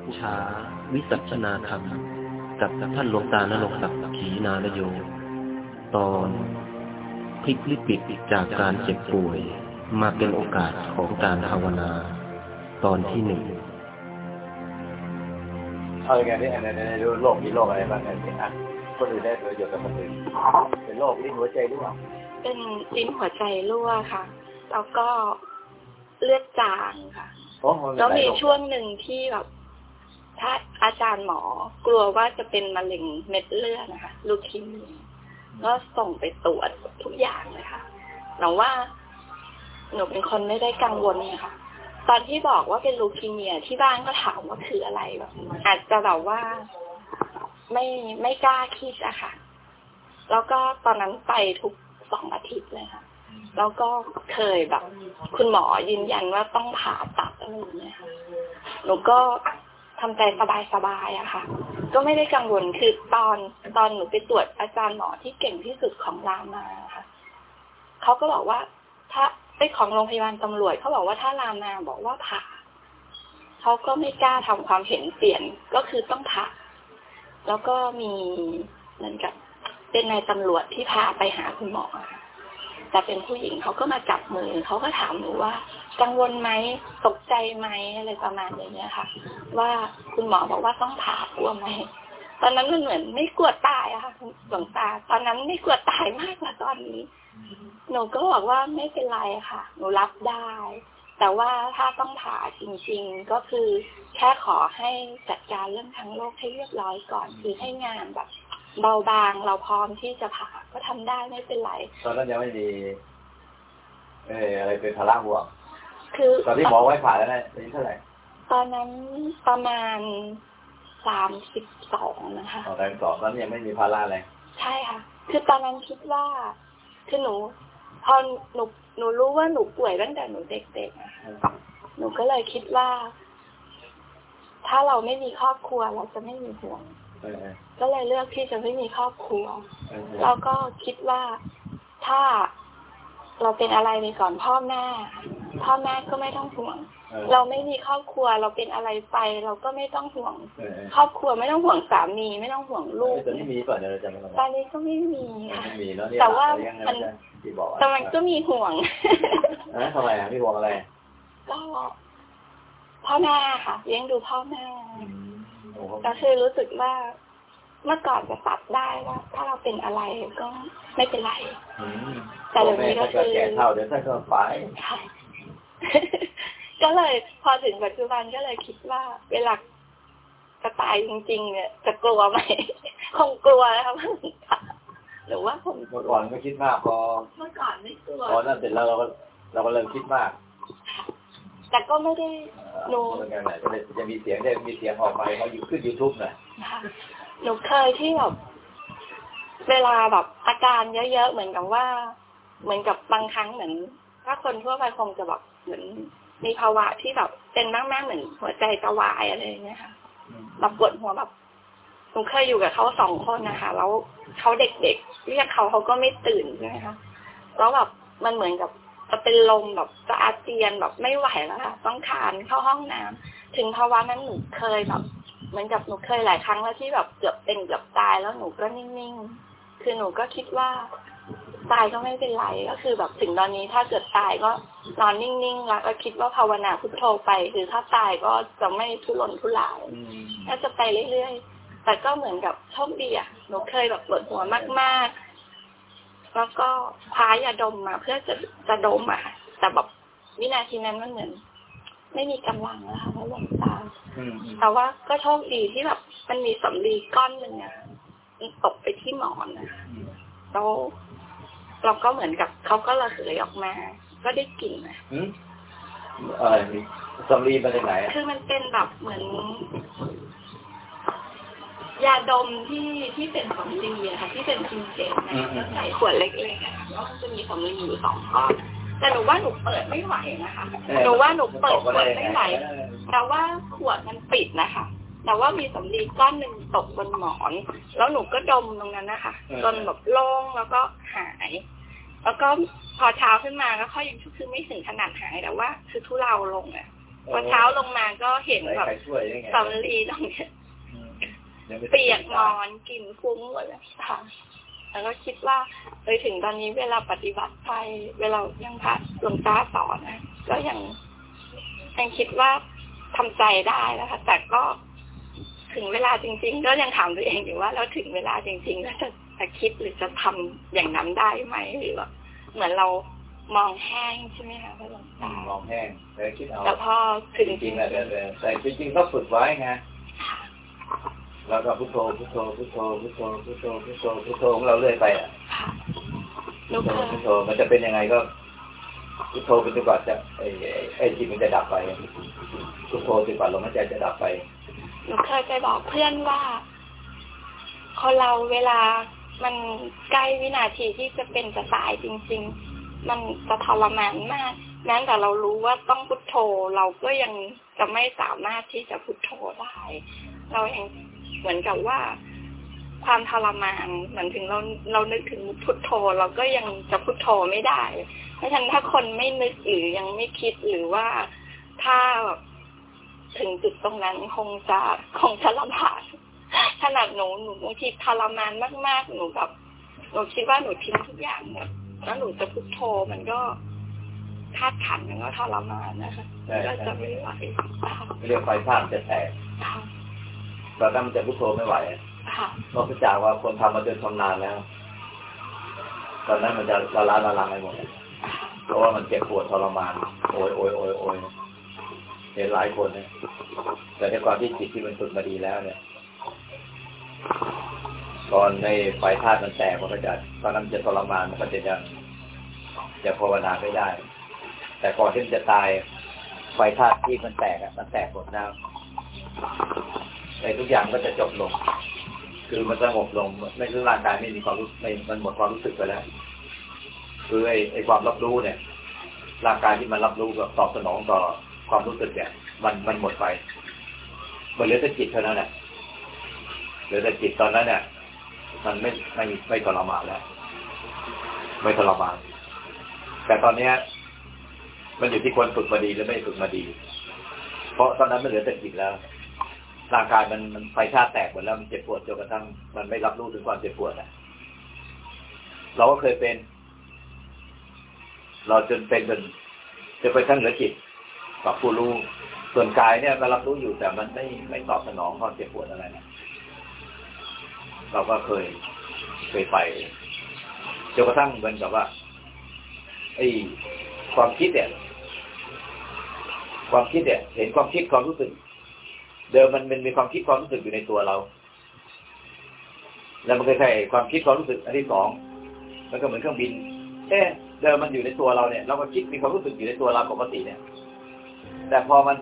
พุทธาวิสัชนาธรรม กับท่านหลวงตานรงศักดิ์ขีนานโย ตอนพลิกลิปิดจากการเจ็บป่วย มาเป็นโอกาสของการภาวนา ตอนที่หนึ่งเอาอย่างนี้ในในดูโรคมีโรคอะไรบ้างเนี่ยอะคนอื่นได้ประโยชน์กับคนอื่นเป็นโรคลิ้นหัวใจหรือเปล่าเป็นลิ้นหัวใจรั่วค่ะแล้วก็เลือดจางค่ะโอ้มันแล้วหลายมีโรคช่วงหนึ่งที่แบบ ถ้าอาจารย์หมอกลัวว่าจะเป็นมะเร็งเม็ดเลือดนะคะ ลูคีเมียก็ส่งไปตรวจทุกอย่างเลยค่ะแต่ว่าหนูเป็นคนไม่ได้กังวลนะคะ ตอนที่บอกว่าเป็นลูคีเมียที่บ้านก็ถามว่าคืออะไรแบบอาจจะแบบว่าไม่ไม่กล้าคิดอะค่ะ แล้วก็ตอนนั้นไปทุกสองอาทิตย์เลยค่ะ แล้วก็เคยแบบ คุณหมอยืนยันว่าต้องผ่าตัดอะไรอย่างเงี้ยค่ะหนูก็ ทำใจสบายๆอะค่ะ ก็ไม่ได้กังวลคือตอนตอนหนูไปตรวจอาจารย์หมอที่เก่งที่สุดของรามาค่ะเขาก็บอกว่า ถ้าไปของโรงพยาบาลตำรวจเขาบอกว่าถ้ารามาบอกว่าผ่าเขาก็ไม่กล้าทำความเห็นเปลี่ยนก็คือต้องผ่าแล้วก็มีเหมือนกับเป็นนายตำรวจที่พาไปหาคุณหมอค่ะ แต่เป็นผู้หญิงเขาก็มาจับมือเขาก็ถามหนูว่า กังวลไหมตกใจไหมอะไรประมาณอย่างเงี้ยค่ะ ว่าคุณหมอบอกว่าต้องผ่ากลัวไหมตอนนั้นมันเหมือนไม่กลัวตายอะค่ะหลวงตา ตอนนั้นไม่กลัวตายมากกว่าตอนนี้ หนูก็บอกว่าไม่เป็นไรค่ะ หนูรับได้ แต่ว่าถ้าต้องผ่าจริง ๆ ก็คือแค่ขอให้จัดการเรื่องทางโลกให้เรียบร้อยก่อน คือให้งานแบบ เบาบางเราพร้อมที่จะผ่าก็ทำได้ไม่เป็นไร ตอนนั้นยังไม่มีเอออะไรเป็นภาระห่วงคือตอนที่หมอไว้ผ่าแล้วนะอายุเท่าไหร่ตอนนั้นประมาณสามสิบสองนะคะตอนนั้นสองตอนนั้นยังไม่มีภาระอะไรใช่ค่ะ คือตอนนั้นคิดว่าคือหนูพอหนูหนูรู้ว่าหนูป่วยตั้งแต่หนูเด็กๆอะค่ะหนูก็เลยคิดว่า ถ้าเราไม่มีครอบครัวเราจะไม่มีห่วงเออ ก็เลยเลือกที่จะไม่มีครอบครัวเออแล้วก็คิดว่าถ้าเราเป็นอะไรไปก่อนพ่อแม่พ่อแม่ก็ไม่ต้องห่วงเออเราไม่มีครอบครัวเราเป็นอะไรไป เราก็ไม่ต้องห่วงเออเออครอบครัวไม่ต้องห่วงสามีไม่ต้องห่วงลูกตอนนี้มีก่อนเดี๋ยวเราจะไม่ต้องตอนนี้ก็ไม่มีค่ะไม่มีแล้วนี่แต่ว่าเลี้ยงไงมันที่บอกอะแต่มันก็มีห่วงเออทำไมอะพี่ห่วงอะไรก็พ่อแม่ค่ะเลี้ยงดูพ่อแม่อืมโอ้โห ก็คือรู้สึกว่าเมื่อก่อนจะตัดได้ว่า ถ้าเราเป็นอะไรก็ไม่เป็นไรอืมแต่เดี๋ยวนี้ก็คือพ่แม่ถ้าเดแก่เท่าเดี๋ยวท่านก็ไปค่ะก็เลยพอถึงปัจจุบันก็เลยคิดว่า เวลาจะตายจริง ๆ เนี่ย จะกลัวไหมคงกลัวนะคะหรือว่าคงเมื่อก่อนไม่คิดมากพอเมื่อก่อนไม่กลัวพอนั่นเสร็จแล้วเราก็เราก็เริ่มคิดมาก แต่ก็ไม่ได้หนูเหมือนกันแหละจะได้จะมีเสียงได้มีเสียงออกมาเขาอยู่ขึ้นยูทูบหน่อยนะคะหนูเคยที่แบบเวลาแบบอาการเยอะๆเหมือนกับว่า เหมือนกับบางครั้งเหมือน ถ้าคนทั่วไปคงจะแบบเหมือนมีภาวะที่แบบเป็นมากๆเหมือนหัวใจจะวายอะไรอย่างเงี้ยค่ะแบบปวดหัวแบบหนูเคยอยู่กับเขาสองคนนะคะแล้วเขาเด็กๆเรียกเขาเขาก็ไม่ตื่นใช่ไหมคะแล้วแบบมันเหมือนกับ จะเป็นลมแบบจะอาเจียนแบบไม่ไหวแล้วค่ะต้องคลานเข้าห้องน้ำถึงภาวะนั้นหนูเคยแบบเหมือนกับหนูเคยหลายครั้งแล้วที่แบบเกือบเป็นเกือบตายแล้วหนูก็นิ่งๆ คือหนูก็คิดว่าตายก็ไม่เป็นไรก็คือแบบถึงตอนนี้ถ้าเกิดตายก็นอนนิ่งๆแล้วก็คิดว่าภาวนาพุทโธไป คือถ้าตายก็จะไม่ทุรนทุรายอืมก็จะไปเรื่อยๆแต่ก็เหมือนกับโชคดีอะหนูเคยแบบปวดหัวมากๆ แล้วก็คว้ายาดมมาเพื่อจะจะดมอะค่ะแต่แบบวินาทีนั้นมันเหมือน ไม่มีกำลังแล้วค่ะแล้วหลงตาอืมอืมแต่ว่าก็โชคดีที่แบบมันมีสำลีก้อนหนึ่งอะมันตกไปที่หมอนอะแล้วเราก็เหมือนกับเขาก็ระเหยออกมา ก็ได้กลิ่นอะอืมอะไรมีสำลีมาจากไหนอะคือมันเป็นแบบเหมือน ยาดมที่ที่เป็นสำลีอะค่ะ ที่เป็นพิมเจนนะแล้วใส่ขวดเล็กๆอะค่ะแล้วมันจะมีสำลีอยู่สองก้อนแต่หนูว่าหนูเปิดไม่ไหวนะคะหนูว่าหนูเปิดขวดไม่ไหวแต่ว่าขวดมันปิดนะคะแต่ว่ามีสำลีก้อนหนึ่งตกบนหมอน แล้วหนูก็ดมตรงนั้นนะคะจนแบบโล่งแล้วก็หาย แล้วก็พอเช้าขึ้นมาก็ค่อยยังคือไม่ถึงขนาดหายแต่ว่า คือทุเลาลงอะพอเช้าลงมาก็เห็นไม่แบบใครช่วยได้ไงสำลีตรงเนี้ยอืมยังไม่ เปียกนอนกลิ่นฟุ้งหมดเลยค่ะแล้วก็คิดว่าไปถึงตอนนี้เวลาปฏิบัติไป เวลายังพระหลวงตาสอนนะก็ยังยังคิดว่าทำใจได้แล้วค่ะแต่ก็ถึงเวลาจริง ๆ ก็ยังถามตัวเองอยู่ว่าแล้วถึงเวลาจริงๆแล้วจะจะคิดหรือจะทำอย่างนั้นได้ไหมหรือว่าเหมือนเรามองแห้งใช่ไหมคะพระหลวงอืตามมองแห้งแต่คิดเอาแต่พอถึงจริงๆอะแต่แต่แต่จริงๆต้องฝึกไว้ไงค่ะ แล้วก็พุทโธพุทโธพุทโธพุทโธพุทโธพุทโธพุทโธของเราเรื่อยไปอะค่ะหนูพุทเคโธยพุทโธมันจะเป็นยังไงก็พุทโธไปจนกว่าจะไอ้ไอ้ไอ้จิตมันจะดับไปพุทโธจนกว่าลมหายใจจะดับไปหนูเคยไปบอกเพื่อนว่าคนเราเวลามันใกล้วินาทีที่จะเป็นจะตายจริง ๆ มันจะทรมานมากแม้แต่เรารู้ว่าต้องพุทโธ เราก็ยังจะไม่สามารถที่จะพุทโธได้ เราเอง เหมือนกับว่าความทรมานเหมือนถึงเราเรานึกถึงพุทโธ เราก็ยังจะพุทโธไม่ได้ เพราะฉะนั้นถ้าคนไม่นึกหรือยังไม่คิดหรือว่าถ้าแบบถึงจุดตรงนั้นคงจะคงจะลำบากขนาดหนูหนูบางทีทรมานมาก ๆ หนูแบบหนูคิดว่าหนูทิ้งทุกอย่างหมดแล้วหนูจะพุทโธมันก็ธาตุขันธ์มันก็ทรมานนะคะมันก็จะไม่ไหวค่ะเรียกไฟธาตุจะแตกค่ะ ตอนนั้นมันจะพุทโธไม่ไหวค่ะนอกจากว่าคนทำมาจนชำนาญแล้ว ตอนนั้นมันจะละล้าละลังไปหมดเพราะว่ามันเจ็บปวดทรมานโอยโอยโอยโอยเห็นหลายคนเนี่ยแต่ในความที่จิตที่มันฝึกมาดีแล้วเนี่ยตอนในไฟธาตุมันแตกมันก็จะตอนนั้นจะทรมานมันก็จะยังจะภาวนาไม่ได้ แต่ก่อนที่มันจะตายไฟธาตุที่มันแตกอะมันแตกหมดแล้ว ในทุกอย่างก็จะจบลง คือมันสงบลงไม่คือร่างกายไม่มีความรู้ไม่มันหมดความรู้สึกไปแล้ว คือไอ้ไอ้ความรับรู้เนี่ย ร่างกายที่มันรับรู้กับตอบสนองต่อความรู้สึกเนี่ย มันมันหมดไปมันเหลือแต่จิตเท่านั้นแหละเหลือแต่จิตตอนนั้นเนี่ยมันไม่ไม่ไม่ทรมานแล้ว ไม่ทรมานแต่ตอนเนี้ย มันอยู่ที่คนฝึกมาดีหรือไม่ฝึกมาดี เพราะตอนนั้นมันเหลือแต่จิตแล้ว ร่างกายมันมันไฟชาแตกหมดแล้วมันเจ็บปวดจนกระทั่งมันไม่รับรู้ถึงความเจ็บปวดอะ เราก็เคยเป็น เราจนเป็นจนจะไปทั้งเหลือจิตกับผู้รู้ส่วนกายเนี่ยก็รับรู้อยู่แต่มันไม่ไม่ตอบสนองความเจ็บปวดอะไรนะเราก็เคยเคยไปจนกระทั่งเหมือนกับว่าไอ้ความคิดเนี่ยความคิดเนี่ยเห็นความคิดความรู้สึก เดิมมันมันมีความคิดความรู้สึกอยู่ในตัวเรา แล้วมันก็ใช่ความคิดความรู้สึกอันที่สองมันก็เหมือนเครื่องบินเอ๊ะเดิมมันอยู่ในตัวเราเนี่ย เราก็คิดมีความรู้สึกอยู่ในตัวเราปกติเนี่ย แต่พอมัน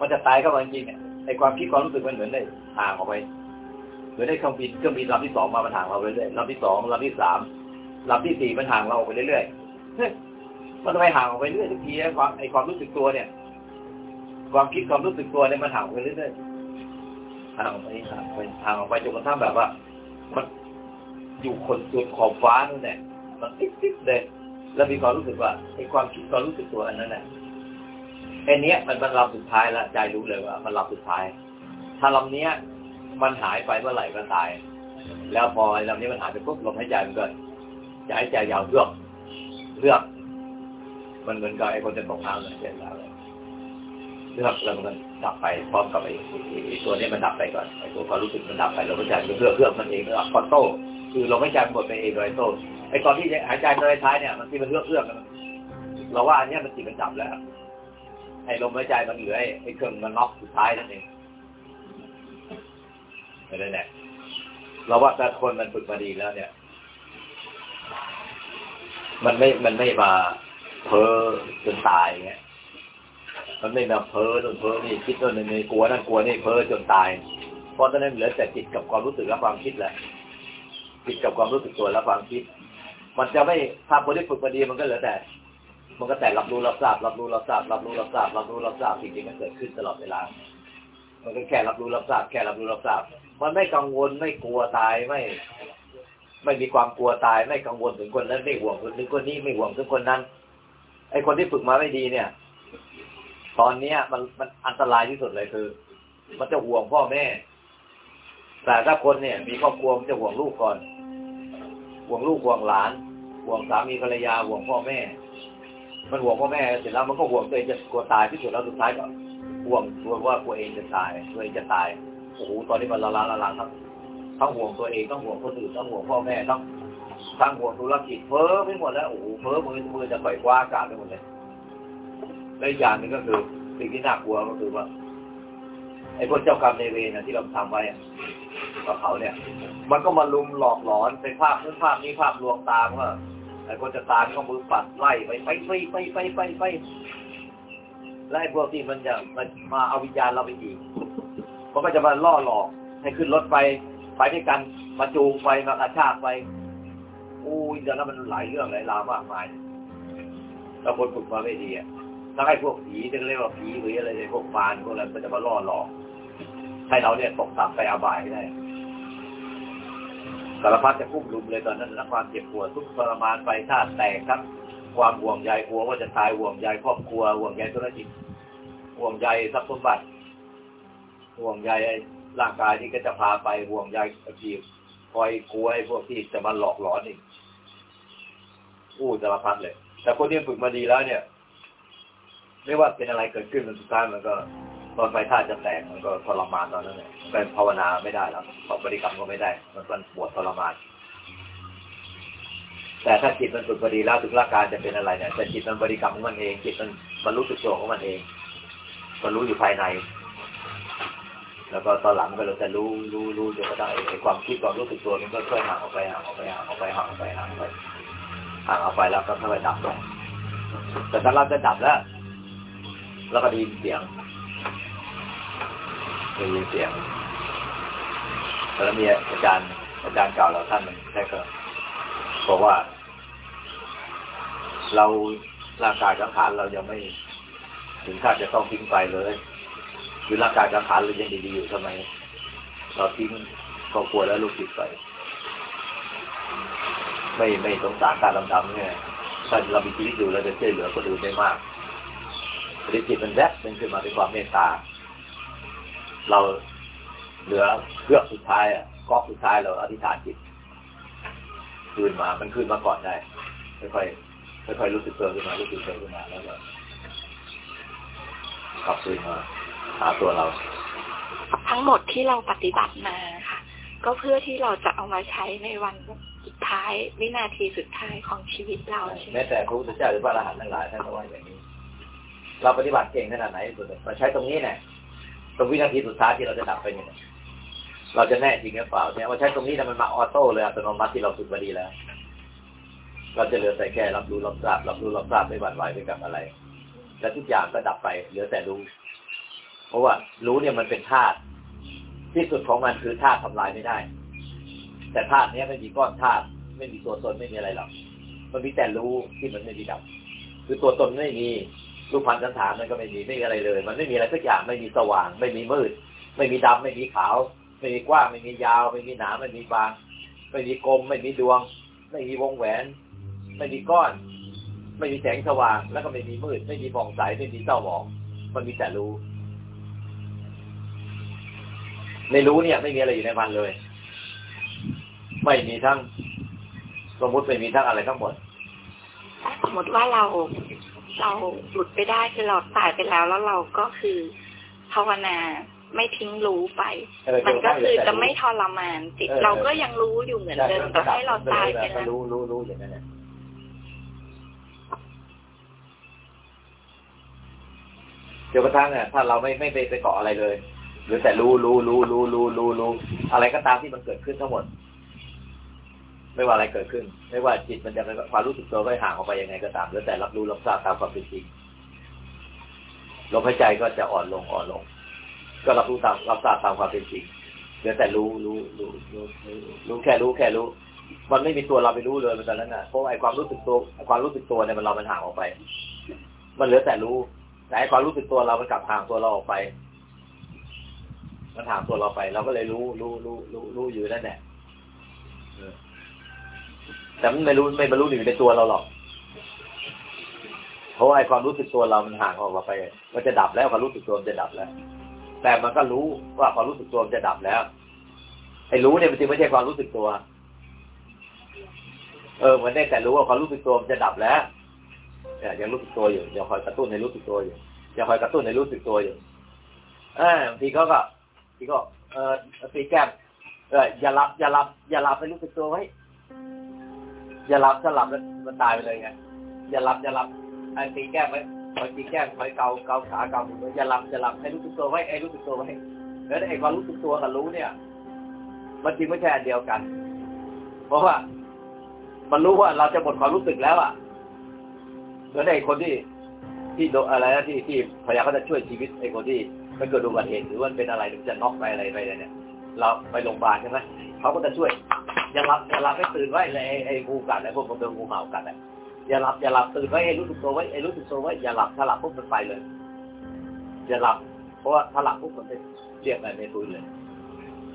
มันจะตายเข้ามาจริงเนี่ยไอความคิดความรู้สึกมันเหมือนได้ห่างออกไปเหมือนได้เครื่องบินเครื่องบินลำที่สองมามันห่างเราเรื่อยๆลำที่สองลำที่สามลำที่สี่มันห่างเราออกไปเรื่อยๆเฮ้ยมันทำไมห่างออกไปเรื่อยทุกทีไอความไอความรู้สึกตัวเนี่ย ความคิดความรู้สึกตัวเนี่ยมันห่างไปเรื่อยๆห่างออกไปห่างออกไปห่างออกไปจนกระทั่งแบบว่า มันอยู่คนสุดขอบฟ้านู่นแหละมันติ๊ดๆเลยแล้วมีความรู้สึกว่าไอ้ความคิดความรู้สึกตัวอันนั้นแหละไอ้นี้ยมันมันลำสุดท้ายล้วใจรู้เลยว่า มันลำสุดท้าย ถ้าลำเนี้ย มันหายไปเมื่อไหร่ก็ตาย แล้วพอไอ้ลำนี้มันหายไปปุ๊บลมหายใจมันก็จะหายใจยาวเลือกเลือก มันเหมือนกับไอ้คนจะตกน้ำเลยเจ็บแล้วเลย เลือกแล้วมันดับไปพร้อมกับไอ้ตัวนี้มันดับไปก่อนไอ้ตัวความรู้สึกมันดับไปลมหายใจมันเลือกเลือกมันเองแล้วคอนโต้คือลมหายใจหมดไปเองโดยโต้ไอ้ตอนที่หายใจโดยท้ายเนี่ยมันที่มันเลือกเลือกมันเราว่าอันนี้มันจิตมันดับแล้วไอ้ลมหายใจมันเหลือไอ้ไอ้เครื่องมันน็อกสุดท้ายนั่นเองไม่ได้แน่เราว่าแต่คนมันฝึกมาดีแล้ว เนี่ย มันไม่มันไม่มาเพ้อจนตายเงี้ย มันไม่มาเพ้อโดนเพ้อนี่คิดโดนนี่กลัวนั่นกลัวนี่เพ้อจนตาย เพราะตอนนั้นเหลือแต่จิตกับความรู้สึกและความคิดแหละจิตกับความรู้สึกตัวและความคิด มันจะไม่ถ้าคนที่ฝึกมาดีมันก็เหลือแต่ มันก็แต่รับรู้รับทราบรับรู้รับทราบรับรู้รับทราบรับรู้รับทราบจริงๆมันเกิดขึ้นตลอดเวลา มันก็แค่รับรู้รับทราบแค่รับรู้รับทราบ มันไม่กังวลไม่กลัวตายไม่ ไม่มีความกลัวตายไม่กังวลถึงคนนั้นไม่ห่วงถึงคนนี้ไม่ห่วงถึงคนนั้นไอ้คนที่ฝึกมาไม่ดีเนี่ย ตอนเนี้ยมันมันอันตรายที่สุดเลยคือ มันจะห่วงพ่อแม่ แต่ถ้าคนเนี่ย มีครอบครัวมันจะห่วงลูกก่อน ห่วงลูกห่วงหลาน ห่วงสามีภรรยาห่วงพ่อแม่ มันห่วงพ่อแม่เสร็จแล้วมันก็ห่วงตัวเองจะกลัวตายที่สุดแล้วสุดท้ายก็ห่วงตัวว่าตัวเองจะตายตัวเองจะตายโอ้โหตอนนี้มันละลาละลาครับทั้งห่วงตัวเองต้องห่วงคนอื่นต้องห่วงพ่อแม่ต้องทั้งห่วงธุรกิจเพ้อไปหมดแล้วโอ้โหเพ้อมือมือจะปล่อยคว้าอากาศไปหมดเลย และอีกอย่างหนึงก็คือสิ่งที่น่ากลัวก็คือว่าไอ้พวกเจ้ากรรมในเวรนะที่เราทำไว้กับเขาเนี่ย มันก็มาลุมหลอกหลอนเป็นภาพนู้นภาพนี้ภาพลวงตามว่าไอ้คนจะตายก็มือปัดไล่ไปไปไปไปไปไปไปและไอ้พวกที่มันจะมันมาเอาวิญญาณเราไปอีกมันก็จะมาล่อหลอก ให้ขึ้นรถไปไปด้วยกันมาจูงไปมากระชากไปอู้ยเดี๋ยวนั้นมันหลายเรื่องหลายราวมากมายแล้วคนฝึกมาไม่ดีอะ ถ้าให้พวกผีจะเรียกว่าผีหรืออะไรพวกมารพวกอะไรมันจะมาล่อหลอกให้เราเนี่ยตกต่ำไปอบายได้สารพัดจะพุ่มลุมเลยตอนนั้นนะความเจ็บปวดทุกทรมานไปท่าตุแตกครับ ความห่วงใยกลัวว่าจะตายห่วงใยครอบครัวห่วงใยธุรกิจห่วงใยทรัพย์สมบัติห่วงใยร่างกายที่ก็จะพาไปห่วงใยอาชีพคอยกลัวพวกที่จะมาหลอกหลอนอีกอู้สารพัดเลย แต่คนที่ฝึกมาดีแล้วเนี่ย ไม่ว่าเป็นอะไรเกิดขึ้นมันสุดท้ายมันก็ตอนไฟท่าตุจะแตกมันก็ทรมานตอนนั้นเนี่ยเป็นภาวนาไม่ได้แล้วตอบบริกรรมก็ไม่ได้ มันมันปวดทรมาน แต่ถ้าจิตมันฝึกพอดีแล้วถึงร่างกายจะเป็นอะไรเนี่ยแต่จิตมันบริกรรมของมันเอง จิตมันมันรู้สึกตัวของมันเอง มันรู้อยู่ภายใน แล้วก็ตอนหลังก็เราจะรู้รู้รู้จนกระทั่งไอ้ความคิดความรู้สึกตัวมันก็ค่อยห่างออกไปห่างออกไปห่างออกไปห่างออกไปห่างออกไปห่างออกไปแล้วก็ค่อยดับลงแต่ถ้าเราจะดับแล้ว แล้วก็ได้ยินเสียงได้ยินเสียงแล้วมีอาจารย์ อาจารย์เก่าเราท่านหนึงได้ก็บอกว่า เราร่างกายสังขารเรายังไม่ ถึงขั้นจะต้องทิ้งไปเลยคือร่างกายสังขารเรายังดีๆอยู่ทำไม เราทิ้งครอบครัวและลูกศิษย์ไป ไม่ไม่สงสารการดำๆเนี่ยถ้าเรามีชีวิตอยู่เราจะช่วยเหลือคนอื่นได้มาก หรือจิตมันแวบเป็นขึ้นมาด้วยความเมตตา เราเหลือเพื่อกสุดท้ายอะก๊อกสุดท้ายเราอธิษฐานจิตคืนมา มันคืนมาก่อนได้ค่อยๆค่อยๆรู้สึกตัวขึ้นมารู้สึกตัวขึ้นมาแล้วก็กลับคืนมาหาตัวเรา ทั้งหมดที่เราปฏิบัติมาค่ะ ก็เพื่อที่เราจะเอามาใช้ในวันสุดท้ายวินาทีสุดท้ายของชีวิตเราใช่ไหมแม้แต่พระพุทธเจ้าหรือพระอรหันต์ทั้งหลายท่านก็ว่าอย่างนี้ เราปฏิบัติเก่งขนาดไหนสุดมาใช้ตรงนี้เนี่ยตรงวินาทีสุดท้ายที่เราจะดับไปเนี่ยเราจะแน่จริงหรือเปล่าเนี่ยว่าใช้ตรงนี้นะมันมาออโต้เลยอัตโนมัติที่เราฝึกมาดีแล้ว เราจะเหลือแต่แค่รับรู้รับทราบรับรู้รับทราบไม่หวั่นไหวไปกับอะไร แล้วทุกอย่างก็ดับไปเหลือแต่รู้ เพราะว่า รู้เนี่ยมันเป็นธาตุที่สุดของมันคือธาตุทำลายไม่ได้ แต่ธาตุเนี้ยไม่มีก้อนธาตุไม่มีตัวตนไม่มีอะไรหรอกมันมีแต่รู้ที่มันไม่มีดับ คือตัวตนไม่มี รูปพันธ์สันฐานมันก็ไม่มีไม่มีอะไรเลย มันไม่มีอะไรสักอย่างไม่มีสว่าง ไม่มีมืด ไม่มีดำไม่มีขาว ไม่มีกว้างไม่มียาว ไม่มีหนาไม่มีบาง ไม่มีกลม ไม่มีดวง ไม่มีวงแหวน ไม่มีก้อน ไม่มีแสงสว่าง แล้วก็ไม่มีมืด ไม่มีฟองใสไม่มีเต้าหมอง มันมีแต่รู้ ในรู้เนี่ย ไม่มีอะไรอยู่ในมันเลย ไม่มีทั้งสมมติไม่มีทั้งอะไรทั้งหมดสมมติว่าเรา เราหลุดไปได้คือเราตายไปแล้วแล้วเราก็คือภาวนาไม่ทิ้งรู้ไปเออมันก็คือจะไม่เทรมานจิตเออเราก็ยังรู้อยู่เหมือนเดิมแต่ให้เราตายไปแล้วรู้รู้รู้อย่างนั้นแหละจนกระทั่งเนี่ยถ้าเราไม่ไม่ไปไปเกาะอะไรเลย หรือแต่รู้รู้รู้รู้รู้รู้รู้อะไรก็ตามที่มันเกิดขึ้นทั้งหมด ไม่ว่าอะไรเกิดขึ้น ไม่ว่าจิตมันจะเป็นความรู้สึกตัวก็ห่างออกไปยังไงก็ตามแล้วแต่รับรู้รับทราบตามความเป็นจริงลมหายใจก็จะอ่อนลงอ่อนลง ก็รับรู้ตามรับทราบตามความเป็นจริงเหลือแต่รู้รู้รู้รู้รู้แค่รู้แค่รู้ มันไม่มีตัวเราไปรู้เลยมันตอนนั้นน่ะเพราะไอ้ความรู้สึกตัวความรู้สึกตัวเนี่ยมันเรามันห่างออกไป มันเหลือแต่รู้ แต่ไอ้ความรู้สึกตัวเรามันกลับห่างตัวเราออกไป มันห่างตัวเราไป เราก็เลยรู้รู้รู้รู้รู้อยู่นั่นแหละ แต่มันไม่รู้ไม่บรรลุอยู่ในตัวเราหรอก เพราะว่าไอความรู้สึกตัวเรามันห่างออกมาไป มันจะดับแล้วความรู้สึกตัวมันจะดับแล้ว แต่มันก็รู้ว่าความรู้สึกตัวมันจะดับแล้วไอ้รู้เนี่ยมันจึงไม่ใช่ความรู้สึกตัว เออมันได้แต่รู้ว่าความรู้สึกตัวมันจะดับแล้วเนี่ยยังรู้สึกตัวอยู่ยังคอยกระตุ้นในรู้สึกตัวอยู่ยังคอยกระตุ้นในรู้สึกตัวอยู่เออบางทีเขาก็ทีก็ เออตีแก้มเอออย่าหลับอย่าหลับอย่าหลับไปรู้สึกตัวไว้ อย่าหลับถ้าหลับแล้วมันตายไปเลยไงอย่าหลับอย่าหลับไอ้ตีแก้มไว้คอยตีแก้มคอยเกาเกาขาเกามืออย่าหลับอย่าหลับให้รู้สึกตัวไว้ไอ้รู้สึกตัวไว้แล้วไอ้ความรู้สึกตัวกับรู้เนี่ย มันจริงไม่ใช่อันเดียวกัน เพราะว่า มันรู้ว่าเราจะหมดความรู้สึกแล้วอะเหมือนไอ้คนที่ที่โดอะไรนะที่ที่พยายามเขาจะช่วยชีวิตไอ้คนที่มันเกิดอุบัติเหตุหรือว่าเป็นอะไรหรือจะน็อกไปอะไรไปเนี่ยเราไปโรงพยาบาลใช่ไหมเขาก็จะช่วย อย่าหลับอย่าหลับให้ตื่นไว้เลยไอ้ไอ้งูกัดไอ้พวกมันเป็นงูเห่ากัดอะอย่าหลับอย่าหลับตื่นไว้ให้รู้สึกตัวไว้ไอ้รู้สึกตัวไว้อย่าหลับถ้าหลับปุ๊บมันไปเลย อย่าหลับ เพราะว่าถ้าหลับปุ๊บมันจะเรียกอะไรไม่ฟื้นเลย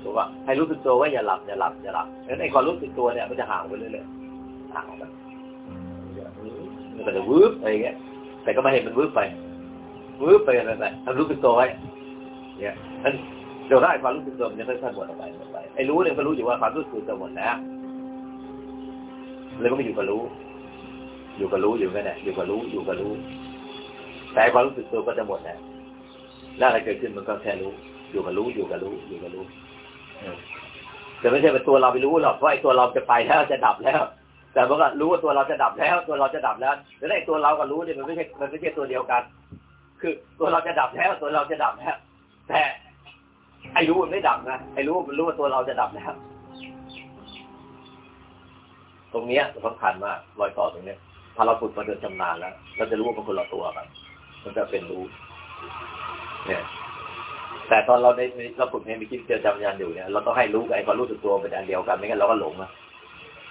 ถูกป่ะให้รู้สึกตัวไว้อย่าหลับอย่าหลับอย่าหลับเพราะนั้นไอ้ความรู้สึกตัวเนี่ยมันจะห่างไปเรื่อยๆห่างไปมันก็จะวืบอะไรเงี้ย แต่ก็ไม่เห็นมันวืบไปวืบไปอะไรไปทำรู้สึกตัวไว้เนี่ยนั้น เดี๋ยวได้ความรู้สึกตัวมันจะค่อยๆหมดออกไปหมดไปไอ้รู้เนี่ยก็รู้อยู่ว่าความรู้สึกตัวหมดแล้วเลยก็ไม่อยู่กับรู้ อยู่กับรู้อยู่กันเนี่ยอยู่กับรู้อยู่กับรู้ แต่ความรู้สึกตัวก็จะหมดแล้วแล้วอะไรเกิดขึ้นมันก็แค่รู้ อยู่กับรู้อยู่กับรู้อยู่กับรู้แต่ไม่ใช่เป็นตัวเราไปรู้หรอกเพราะไอ้ตัวเราจะไปแล้วจะดับแล้ว แต่มันก็รู้ว่าตัวเราจะดับแล้ว ตัวเราจะดับแล้วแต่ไอ้ตัวเรากับรู้เนี่ยมันไม่ใช่มันไม่ใช่ตัวเดียวกัน คือตัวเราจะดับแล้วตัวเราจะดับแล้วแต่ ไอ้รู้มันไม่ดับนะไอ้รู้มันรู้ว่าตัวเราจะดับแล้วตรงเนี้ยสำคัญมากรอยต่อตรงเนี้ยพอเราฝึกมาเดินชำนาญแล้วเราจะรู้ว่ามันคนละตัวกันมันจะเป็นรู้ เนี่ย แต่ตอนเราในเราฝึกในมีคิดเจอจำยันอยู่เนี่ยเราต้องให้รู้กับไอ้ความรู้สึกตัวเป็นอันเดียวกันไม่งั้นเราก็หลงนะ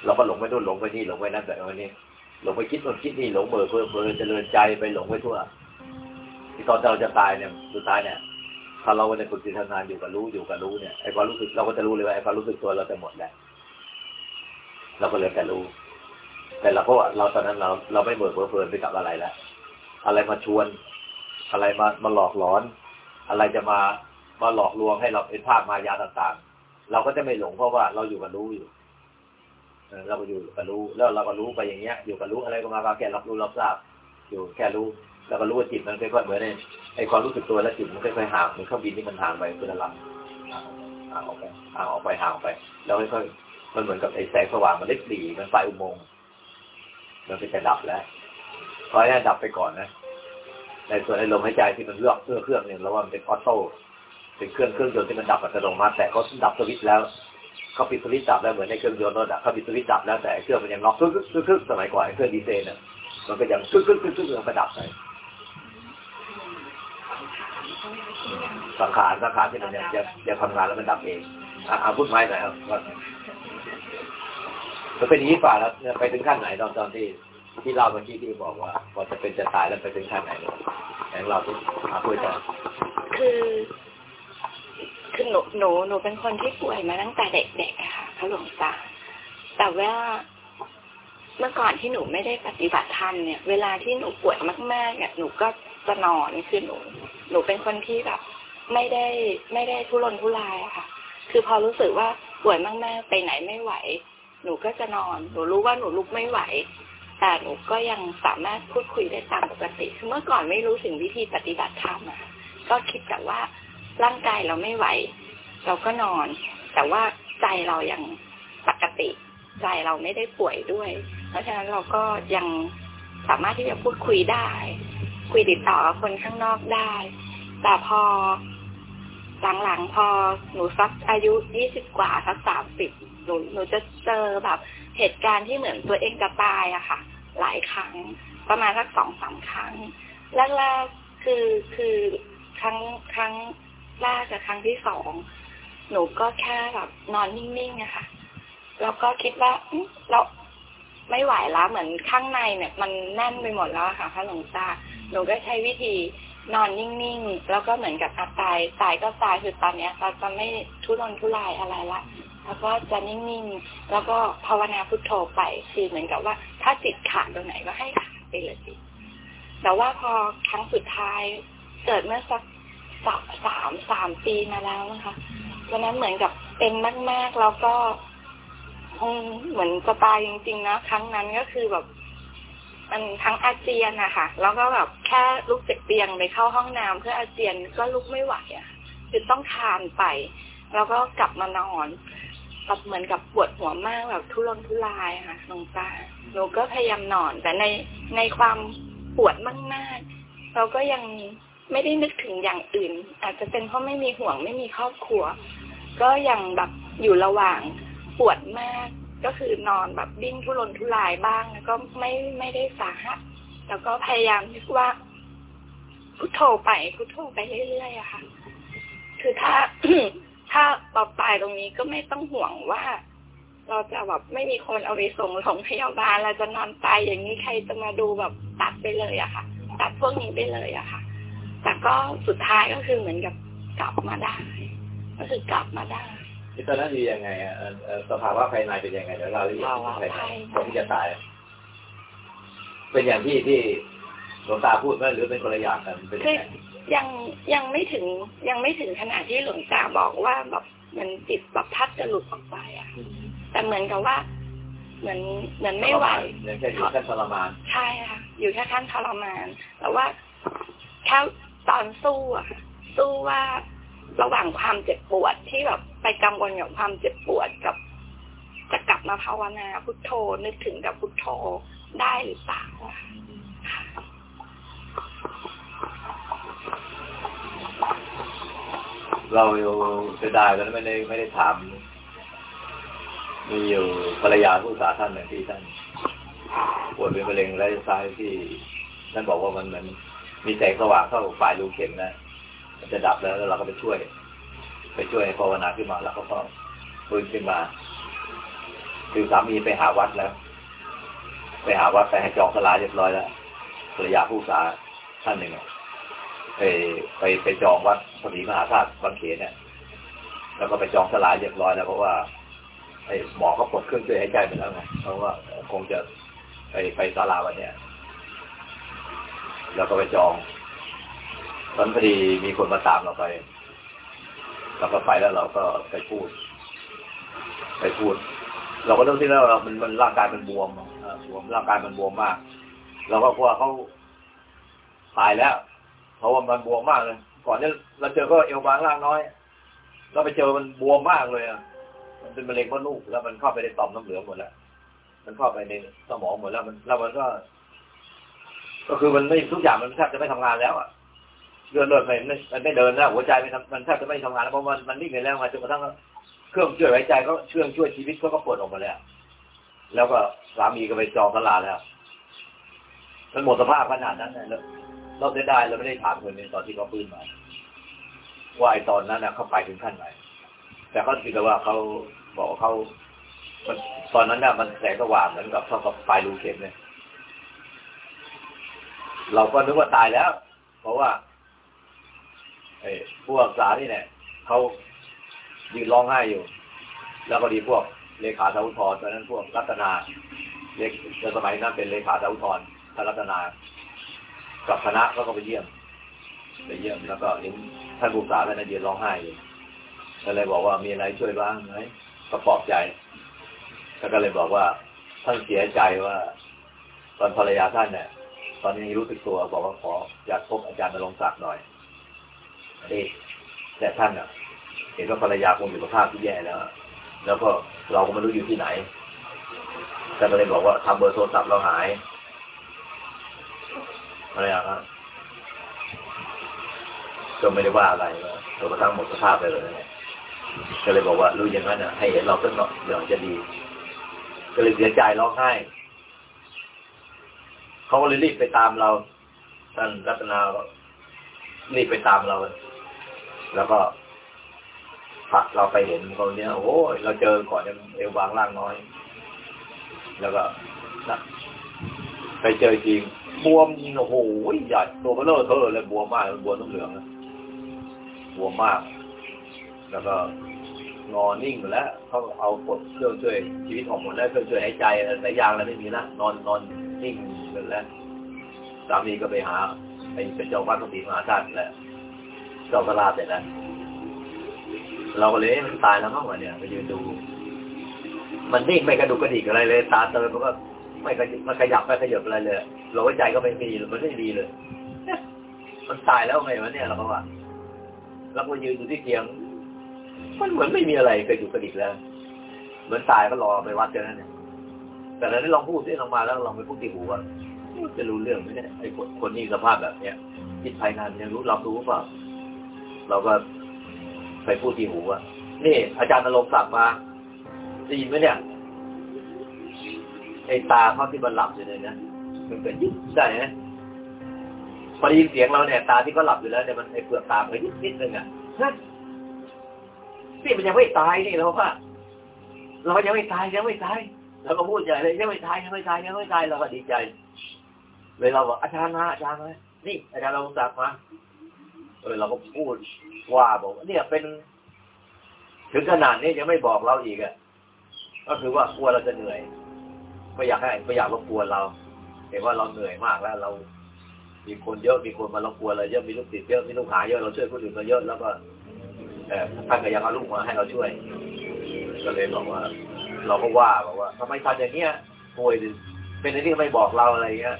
เราก็หลงไปนู่นหลงไปนี่หลงไปนั่นแบบนี้หลงไปคิดนู่นคิดนี่หลงเบอร์เบอร์เบอร์เจริญใจไปหลงไปทั่วที่ตอนเราจะตายเนี่ยสุดท้ายเนี่ย ถ้าเราในฝึกจิตทำงานอยู่กับรู้อยู่กับรู้เนี่ยไอ้ความรู้สึกเราก็จะรู้เลยว่าไอ้ความรู้สึกตัวเราจะหมดแล้วเราก็เลยแต่รู้ แต่เราก็เราตอนนั้นเราเราไม่เบิดเเพลินไปกับอะไรแล้วอะไรมาชวน อะไรมามาหลอกหลอน อะไรจะมามาหลอกลวงให้เราเป็นภาพมายาต่างๆ เราก็จะไม่หลงเพราะว่าเราอยู่กับรู้อยู่เราก็อยู่กับรู้ แล้วเราก็รู้ไปอย่างเงี้ย อยู่กับรู้อะไรก็มาแค่รับรู้รับทราบ อยู่แค่รู้ แล้วก็รู้ว่าจิตมันค่อยๆเหมือนไอ้ความรู้สึกตัวแล้วจิตมันค่อยๆห่างเหมือนเครื่องบินที่มันห่างไปเพื่อละลับห่างออกไปห่างออกไปห่างออกไป แล้วค่อยๆมันเหมือนกับไอ้แสงสว่างมันเล็กดีมันไฟอุโมงค์มันเป็นจะดับแล้วเพราะนั้นดับไปก่อนนะในส่วนในลมหายใจที่มันเลือกเครื่องเครื่องเนี่ยเราว่ามันเป็นออโต้เป็นเครื่องเครื่องยนต์ที่มันดับอัตโนมัติแต่เขาดับสวิตช์แล้วเขาปิดสวิตช์ดับแล้วเหมือนในเครื่องยนต์รถอะเขาปิดสวิตช์ดับแล้วแต่เครื่องมันยังล็อกคึกคึกคึกสมัยก่อนเครื่องดีเซลเนี่ยมันก็ยังคึกคึกคึกคึกมันก็ดับไป สังขารสังขารที่มันยังยังทำงานแล้วมันดับเองอาพูดไม้หน่อยครับว่ามันเป็นอย่างนี้ป่าแล้วไปถึงขั้นไหนตอนตอนที่ที่เล่าเมื่อกี้ที่บอกว่าพอจะเป็นจะตายแล้วไปถึงขั้นไหนแองเราที่อาคุยต่อคือคือหนูหนูหนูเป็นคนที่ป่วยมาตั้งแต่เด็กๆอะค่ะพระหลวงตาแต่ว่าเมื่อก่อนที่หนูไม่ได้ปฏิบัติธรรมเนี่ย เวลาที่หนูป่วยมากๆเนี่ยหนูก็ จะนอนคือหนู หนูเป็นคนที่แบบ ไม่ได้ไม่ได้ทุรนทุรายอะค่ะ คือพอรู้สึกว่าป่วยมากๆไปไหนไม่ไหว หนูก็จะนอน หนูรู้ว่าหนูลุกไม่ไหว แต่หนูก็ยังสามารถพูดคุยได้ตามปกติคือเมื่อก่อนไม่รู้ถึงวิธีปฏิบัติธรรมอะก็คิดแต่ว่าร่างกายเราไม่ไหว เราก็นอน แต่ว่าใจเรายังปกติ ใจเราไม่ได้ป่วยด้วย เพราะฉะนั้นเราก็ยังสามารถที่จะพูดคุยได้ คุยติดต่อกับคนข้างนอกได้ แต่พอหลังๆพอหนูสักอายุยี่สิบกว่าสักสามสิบหนูหนูจะเจอแบบ เหตุการณ์ที่เหมือนตัวเองจะตายอะค่ะ หลายครั้ง ประมาณสักสองสามครั้งแรกๆคือคือครั้งครั้งแรกกับครั้งที่สองหนูก็แค่แบบนอนนิ่งๆอะค่ะ แล้วก็คิดว่าเราไม่ไหวแล้วเหมือนข้างในเนี่ย มันแน่นไปหมดแล้วค่ะพระหลวงตา หนูก็ใช้วิธีนอนนิ่งๆ แล้วก็เหมือนกับอาตายตายก็ตายคือตอนเนี้ยเราจะไม่ทุรนทุรายอะไรละแล้วก็จะนิ่งๆ แล้วก็ภาวนาพุทโธไปคือเหมือนกับว่า ถ้าจิตขาดตรงไหนก็ให้ขาดไปเลยสิแต่ว่าพอครั้งสุดท้ายเกิดเมื่อสักสามสามสามปีมาแล้วนะคะวันนั้นเหมือนกับเป็นมาก ๆ แล้วก็อืมเหมือนจะตายจริง ๆ นะ ครั้งนั้นก็คือแบบ มันทั้งอาเจียนนะคะแล้วก็แบบแค่ลุกจากเตียงไปเข้าห้องน้ำเพื่ออาเจียนก็ลุกไม่ไหวอะคือต้องคานไป แล้วก็กลับมานอนแบบเหมือนกับปวดหัวมากแบบทุรนทุรายค่ะลงตาหนูก็พยายามนอน แต่ในในความปวดมากๆเราก็ยังไม่ได้นึกถึงอย่างอื่น อาจจะเป็นเพราะไม่มีห่วงไม่มีครอบครัว ก็ยังแบบอยู่ระหว่างปวดมาก ก็คือนอนแบบดิ้นทุรนทุรายบ้างแล้วก็ไม่ไม่ได้สาหัสแล้วก็พยายามนึกว่าพุทโธไปพุทโธไปเรื่อยๆอะค่ะ คือถ้าถ้าเราตายตรงนี้ก็ไม่ต้องห่วงว่า เราจะแบบไม่มีคนเอาไปส่งโรงพยาบาลเราจะนอนตายอย่างนี้ใครจะมาดูแบบตัดไปเลยอะค่ะ ตัดพวกนี้ไปเลยอะค่ะ แต่ก็สุดท้ายก็คือเหมือนกับกลับมาได้ ก็คือกลับมาได้ ตอนนั้นดียังไงอะเอ่อเอ่อสภาวะภายในเป็นยังไงเดี๋ยวเราเรียกภาวะภายในภายในคนที่จะตาย เป็นอย่างที่ที่หลวงตาพูดไหมหรือเป็นคนละอย่างกันเป็นคืยัองไงยังยังไม่ถึงยังไม่ถึงขนาดที่หลวงตาบอกว่าแบบเหมันจิตแบบพัดจะหลุดออกไปอะแต่เหมือนกับว่า เหมือนเหมือนไม่ไหวยังแค่อยู่ขั้นทรมาน ใช่ค่ะอยู่แค่ขั้นทรมาน แต่ว่าแค่ตอนสู้อะสู้ว่าระหว่างความเจ็บปวดที่แบบ ไปกังวลกับความเจ็บปวดกับจะกลับมาภาวนาพุทโธนึกถึงกับพุทโธได้หรือเปล่าเราเสียดายกันไม่ได้ไม่ได้ถาม มีอยู่ภรรยาผู้สาท่านหนึ่งที่ท่านปวดเป็นมะเร็งระยะซ้ายที่ท่านบอกว่ามันเหมือนมีแสงสว่างเข้าปลายรูเข็มนะมันจะดับแล้วแล้วเราก็ไปช่วย ไปช่วยให้ภาวนาขึ้นมาแล้วก็ก็ฟื้นขึ้นมา คือสามีไปหาวัดแล้ว ไปหาวัดไปให้จองสลาเรียบร้อยแล้วภรรยาผู้สาท่านหนึ่งไปไปไปจองวัดพอดีมหาธาตุบางเขนเนี่ย แล้วก็ไปจองสลาเรียบร้อยแล้วเพราะว่าไอ้หมอเขาปลดเครื่องช่วยหายใจไปแล้วไงเพราะว่าคงจะไปไปศาลาวันเนี้ยแล้วก็ไปจองตอนพอดีมีคนมาตามเราไป เราก็ไปแล้วเราก็ไปพูด ไปพูด เราก็ต้องที่แล้วเรามันมันร่างกายมันบวมอ่าบวมร่างกายมันบวมมากเราก็กลัวเขาตายแล้ว เพราะว่ามันบวมมากเลย ก่อนที่เราเจอก็เอวบางล่างน้อย เราไปเจอมันบวมมากเลยอะมันเป็นมะเร็งมดลูกแล้วมันเข้าไปในต่อมน้ำเหลืองหมดแล้วมันเข้าไปในสมองหมดแล้วมันแล้วมันก็ ก็คือมันไม่ทุกอย่างมันแทบจะไม่ทำงานแล้วอะ เลือดเลือดมันไม่มันไม่เดินแล้วหัวใจมันมันแทบจะไม่ทำงานแล้วเพราะมันมันนิ่งไปแล้วมาจนกระทั่งเครื่องช่วยหายใจก็เครื่องช่วยชีวิตก็ก็ปวดออกมาแล้ว แล้วก็สามีก็ไปจองตลาดแล้วมันหมดสภาพขนาดนั้นเลยเราเสียดายเราไม่ได้ถามคนนี้ตอนที่เขาฟื้นมาว่าไอ้ตอนนั้นน่ะเขาไปถึงขั้นไหนแต่เขาคิดว่าเขาบอกเขาตอนนั้นน่ะมันแสงสว่างเหมือนกับเท่ากับปลายรูเข็มเลยเราก็นึกว่าตายแล้ว เพราะว่า ไอ้ผู้รักษานี่เนี่ยเขายืนร้องไห้อยู่ แล้วก็ดีพวกเลขาสาวุทรตอนนั้นพวกรัตนาเลขในสมัยนั้นเป็นเลขาสาวุทรท่านรัตนา กับคณะก็ก็ไปเยี่ยม ไปเยี่ยมแล้วก็เห็นท่านผู้สาท่านนยืนร้องไห้อยู่ก็เลยบอกว่ามีอะไรช่วยบ้างไหมก็ปลอบใจแล้วก็เลยบอกว่าท่านเสียใจว่าตอนภรรยาท่านเนี่ย ตอนนี้รู้สึกตัวบอกว่าขออยากพบอาจารย์นรงศักดิ์หน่อย เอ๊แต่ท่านอะ เห็นว่าภรรยาคงอยู่สภาพที่แย่แล้ว แล้วก็เราก็ไม่รู้อยู่ที่ไหนท่านก็เลยบอกว่าทำเบอร์โทรศัพท์เราหายภรรยาครับก็ไม่ได้ว่าอะไรว่าจนกระทั่งหมดสภาพไปเลยก็เลยบอกว่ารู้อย่างนั้นอะ ให้เห็นเราสักหน่อยเดี๋ยวจะดี ก็เลยเสียใจร้องไห้เขาก็เลยรีบไปตามเราท่านรัตนารีบไปตามเรา แล้วก็พระเราไปเห็นคนเนี้ยโอ้ยเราเจอก่อนยังเอวบางล่างน้อย แล้วก็นะไปเจอจริงบวมจริงโอ้โหใหญ่ตัวเบลอเธอเลยบวมมากบวมต้องเหลืองนะบวมมาก แล้วก็งอนิ่งหมดแล้วเขาเอากดเครื่องช่วยชีวิตออกหมดแล้วเครื่องช่วยหายใจอะไรหลายยางอะไรไม่มีละนอนนอนนิ่งหมดแล้วสามีก็ไปหาไปเป็นเจ้าวัดตรีมหาชาติและเจ้าพระราเสร็จแล้ว เราก็เลยมันตายแล้วมั้งวะเนี่ยไปยืนดู มันนิ่งไม่กระดุกกระดิกอะไรเลย ตาเติมมันก็ไม่ขยับไม่ขยับไม่ขยับอะไรเลยลมหายใจก็ไม่มีมันไม่มีเลย มันตายแล้วไงวะเนี่ยเราก็ว่าเราก็ยืนอยู่ที่เตียง มันเหมือนไม่มีอะไรกระดุกกระดิกแล้ว เหมือนตายก็รอไปวัดกันนั่นเองแต่เราได้ลองพูดที่ลองมาแล้วลองไปพูดที่หูว่าจะรู้เรื่องไหมเนี่ยไอ้คนนี้สภาพแบบเนี้ยคิดภายในยังรู้รับรู้เปล่า เราก็ไปพูดที่หูว่านี่ อาจารย์นรงค์สั่งมาได้ยินไหมเนี่ยไอ้ตาเขาที่มันหลับอยู่เลยนะมันเก็ยึดได้นะพอได้ยินเสียงเราเนี่ย ตาที่เขาหลับอยู่แล้วเนี่ยมันไอ้เปลือกตามันยึดนิดนึงอะนั่นนี่มันยังไม่ตายนี่เราว่าเรายังไม่ตายยังไม่ตายเราก็พูดใหญ่เลยยังไม่ตายยังไม่ตายยังไม่ตายเราก็ดีใจ เลยเราบอกอาจารย์มาอาจารย์มานี่อาจารย์เราสั่งมา ออเราก็พูดว่าบอกเนี่ยเป็น ถึงขนาดนี้ยังไม่บอกเราอีกอะก็คือว่ากลัวเราจะเหนื่อยไม่อยากให้ไม่อยากรบกวนเราเห็นว่าเราเหนื่อยมากแล้วเรา มีคนเยอะมีคนมารบกวนเราเยอะมีลูกศิษย์เยอะมีลูกหาเยอะเราช่วยคนอื่นก็เยอะแล้วก็ท่านก็ยังเอาลูกมาให้เราช่วย ก็เลยบอกว่า เราก็ว่าบอกว่าทำไมทำอย่างเงี้ยป่วยเป็นอะไรที่ไม่บอกเราอะไรเงี้ย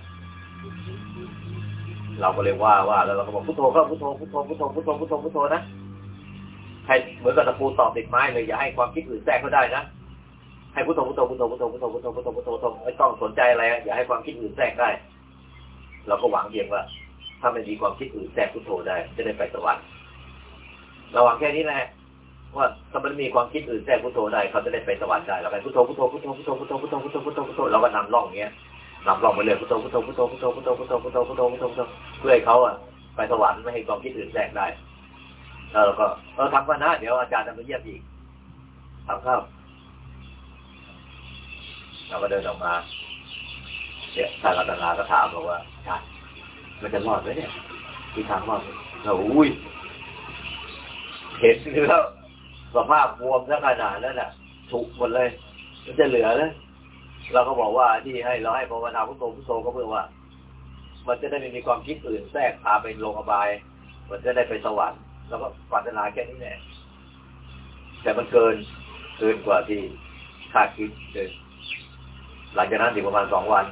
เราก็เลยว่าว่าแล้วเราก็บอกพุทโธก็พุทโธพุทโธพุทโธพุทโธพุทโธพุทโธนะให้เหมือนกับตะปูตอกติดไม้เลยอย่าให้ความคิดอื่นแทรกเข้าได้นะให้พุทโธพุทโธพุทโธพุทโธพุทโธพุทโธพุทโธพุทโธไม่ต้องสนใจอะไรอย่าให้ความคิดอื่นแทรกได้ เราก็หวังเพียงว่า ถ้าไม่มีความคิดอื่นแทรกพุทโธได้ จะได้ไปสวรรค์เราหวังแค่นี้แหละว่าถ้ามันมีความคิดอื่นแทรกพุทโธได้เขาจะได้ไปสวรรค์ได้เราไปพุทโธพุทโธพุทโธพุทโธพุทโธพุทโธพุทโธพุทโธพุทโธเราก็นำล่องเงี้ย นำล่องไปเลยพุทโธพุทโธพุทโธพุทโธพุทโธพุทโธพุทโธพุทโธพุทโธพุทโธเพื่อให้เขาอะไปสวรรค์ไม่ให้ความคิดอื่นแทรกได้แล้วเราก็เออทำกันนะเดี๋ยวอาจารย์จะมาเยี่ยมอีกทำข้าวเราก็เดินออกมาเนี่ยทารัตนาก็ถามบอกว่าอาจารย์มันจะรอดไหมเนี่ยที่ทางรอดเราอุ้ยเห็นแล้วสภาพบวมซะขนาดนั้นน่ะถูกหมดเลย มันจะเหลือเลย เราก็บอกว่าที่ให้เราให้ภาวนาพุทโธพุทโธก็เพื่อว่า มันจะได้ไม่มีความคิดอื่นแทรกพาไปโรงอบาย มันจะได้ไปสวรรค์แล้วก็ปรารถนาแค่นี้แหละแต่มันเกินเกินกว่าที่คาดคิดเลยหลังจากนั้นอีกประมาณสองวัน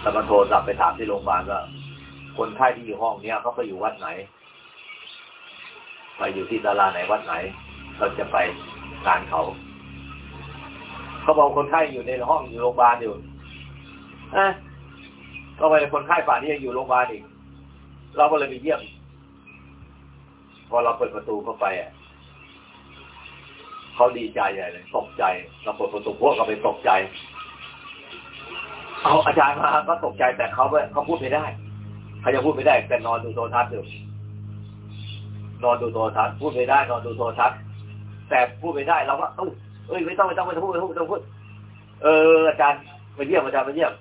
แล้วมันโทรศัพท์ไปถามที่โรงพยาบาลว่าคนไข้ที่อยู่ห้องเนี้ยเขาไปอยู่วัดไหน ไปอยู่ที่ตลาไหนวัดไหนเขาจะไปงานเขา เขาบอกคนไข้อยู่ในห้องอยู่โรงพยาบาลอยู่อะก็ไปคนไข้ป่านนี้ยังอยู่โรงพยาบาลอีกเราก็เลยไปเยี่ยม พอเราเปิดประตูเข้าไปอะเขาดีใจใหญ่เลยตกใจเราเปิดประตูพวกก็ไปตกใจ เอาอาจารย์มาก็ตกใจแต่เขาเขาพูดไม่ได้เขาจะพูดไม่ได้ แต่นอนดูโทรทัศน์อยู่นอนดูโทรทัศน์พูดไม่ได้ นอนดูโทรทัศน์แต่พูดไม่ได้เราก็เอ้ย เอ้ยไม่ต้องไม่ต้องไม่ต้องพูดไม่ต้องไม่ต้องพูดเอออาจารย์มาเยี่ยมอาจารย์มาเยี่ยม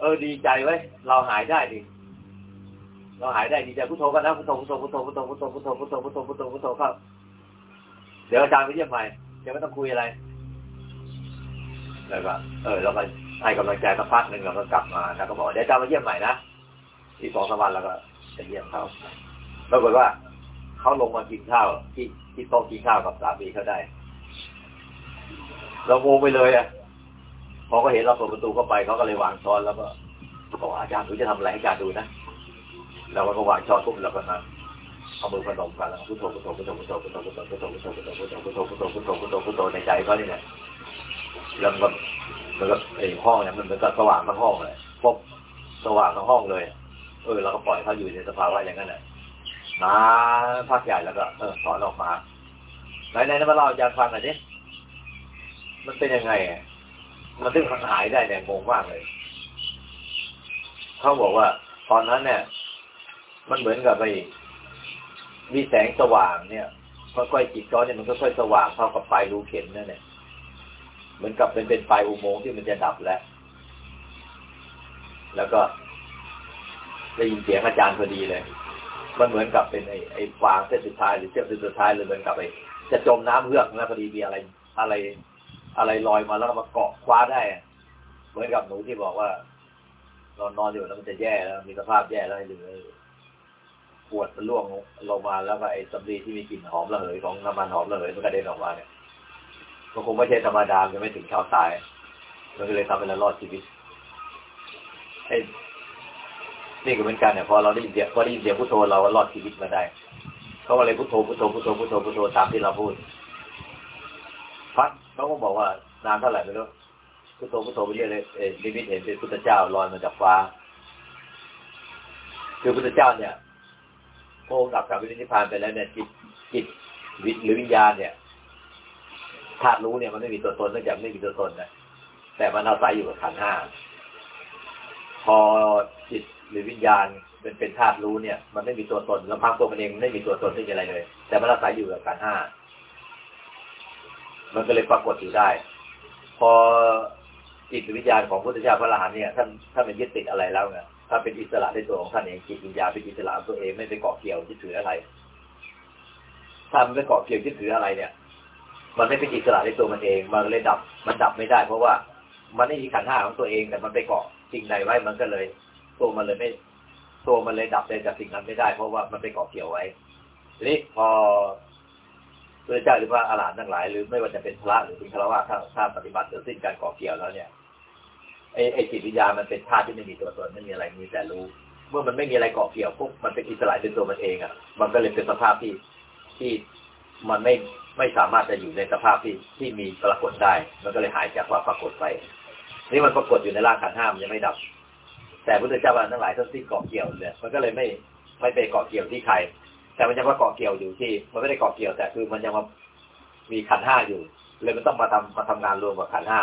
เออดีใจไว้เราหายได้ดิเราหายได้ดีใจพุทโธกันนะพุทโธพุทโธพุทโธพุทโธพุทโธพุทโธพุทโธพุทโธพุทโธพุทโธครับเดี๋ยวอาจารย์ไปเยี่ยมใหม่เดี๋ยวไม่ต้องคุยอะไรแล้วก็เออเราก็ให้กำลังใจสักพักหนึ่งเราก็กลับมาแล้วก็บอกเดี๋ยวอาจารย์มาเยี่ยมใหม่นะที่สองสามวันแล้วก็จะเยี่ยมเขาปรากฏว่าเขาลงมากินข้าวที่ที่โต๊ะกินข้าวกับสามีเขาได้ เราโงงไปเลยอะพอเขาเห็นเราเปิดประตูเข้าไปเขาก็เลยวางช้อนแล้วก็บอกอาจารย์หนูจะทำอะไรให้อาจารย์ดูนะแล้วก็วางช้อนปุ๊บแล้วก็นั่งเอามือพนมกันแล้วพุทโธพุทโธพุทโธพุทโธพุทโธพุทโธพุทโธพุทโธพุทโธพุทโธพุทโธพุทโธพุทโธพุทโธพุทโธในใจเขานี่แหละแล้วมันมันก็ไอ้ห้องเนี่ยมันเหมือนกับสว่างทั้งห้องเลยพบสว่างทั้งห้องเลย เออเราก็ปล่อยเขาอยู่ในสภาวะอย่างนั้นแหละนะพักใหญ่แล้วก็เออสอนออกมาไหนไหนมาเล่าอาจารย์ฟังหน่อยดิ มันเป็นยังไงมันถึงหายได้เนี่ยงงมากเลยเขาบอกว่า ตอนนั้นเนี่ย มันเหมือนกับไปมีแสงสว่างเนี่ยค่อยๆจิตจ้อนเนี่ยมันก็ค่อยสว่างเท่ากับปลายรูเข็มนั่นเนี่ยเหมือนกับเป็นเป็นปลายอุโมงค์ที่มันจะดับแล้ว แล้วก็ได้ยินเสียงอาจารย์พอดีเลย มันเหมือนกับเป็นไอ้ไอ้ฟางเส้นสุดท้ายหรือเส้นสุดท้ายเลยเหมือนกับไอ้จะจมน้ำเฮือกนะพอดีมีอะไรอะไร อะไรลอยมาแล้วก็มาเกาะคว้าได้ เหมือนกับหนูที่บอกว่า นอนนอนอยู่แล้วมันจะแย่แล้ว มีสภาพแย่แล้วหรือปวดมันร่วงลงมาแล้วก็ไอ้สำลีที่มีกลิ่นหอมระเหยของน้ำมันหอมระเหยมันกระเด็นออกมาเนี่ยมันคงไม่ใช่ธรรมดาจะไม่ถึงชาวตายมันก็เลยทำให้เรารอดชีวิตไอ้นี่ก็เหมือนกันเนี่ยพอเราได้ยินเสียงพอได้ยินเสียงพุทโธเรารอดชีวิตมาได้เขาก็เลยพุทโธพุทโธพุทโธพุทโธพุทโธตามที่เราพูด เขาก็บอกว่านานเท่าไหร่ไม่รู้พุทโธพุทโธไปเรื่อยเลยเออนิมิตเห็นเป็นพุทธเจ้าลอยมาจากฟ้า คือพุทธเจ้าเนี่ยโอ้กลับกับวิญญาณไปแล้วเนี่ยจิตจิตวิหรือวิญญาณเนี่ยธาตุรู้เนี่ยมันไม่มีตัวตนเนื่องจากไม่มีตัวตนนะแต่มันอาศัยอยู่กับขันห้าพอจิตหรือวิญญาณเป็นเป็นธาตุรู้เนี่ย มันไม่มีตัวตนลำพังตัวมันเองไม่มีตัวตนไม่มีอะไรเลย แต่มันอาศัยอยู่กับขันห้า มันก็เลยปรากฏอยู่ได้ พอจิตวิญญาณของพุทธเจ้าพระอรหันต์เนี่ยท่านท่านเป็นยึดติดอะไรแล้วไงถ้าเป็นอิสระในตัวของท่านเองจิตวิญญาณเป็นอิสระตัวเองไม่ไปเกาะเกี่ยวยึดถืออะไรถ้ามันไปเกาะเกี่ยวยึดถืออะไรเนี่ย มันไม่เป็นอิสระในตัวมันเอง มันเลยดับ มันดับไม่ได้ เพราะว่ามันไม่มีขันธ์ห้าของตัวเอง แต่มันไปเกาะสิ่งใดไว้มันก็เลย ตัวมันเลยไม่ ตัวมันเลยดับเลยจากสิ่งนั้นไม่ได้ เพราะว่ามันไปเกาะเกี่ยวไว้ทีนี้พอ พระเจ้าหรือว่าอาหลานทั้งหลาย หรือไม่ว่าจะเป็นพระหรือเป็นฆราวาสถ้าถ้าปฏิบัติจนสิ้นการเกาะเกี่ยวแล้วเนี่ยไอ้ไอ้จิตวิญญาณมันเป็นธาตุที่ไม่มีตัวตนไม่มีอะไรมีแต่รู้ เมื่อมันไม่มีอะไรเกาะเกี่ยวปุ๊บมันเป็นอิสระในตัวมันเองอะ มันก็เลยเป็นสภาพที่ที่มันไม่ไม่สามารถจะอยู่ในสภาพที่ที่มีปรากฏได้ มันก็เลยหายจากความปรากฏไป นี่มันปรากฏอยู่ในร่างขันห้ามันยังไม่ดับ แต่พุทธเจ้าทั้งหลายท่านสิ้นเกาะเกี่ยวเนี่ยมันก็เลยไม่ไม่ไปเกาะเกี่ยวที่ใคร แต่มันยังว่าเกาะเกี่ยวอยู่ที่ มันไม่ได้เกาะเกี่ยว แต่คือมันยังมามีขันห้าอยู่ เลยมันต้องมาทำมาทำงานรวมกับขันห้า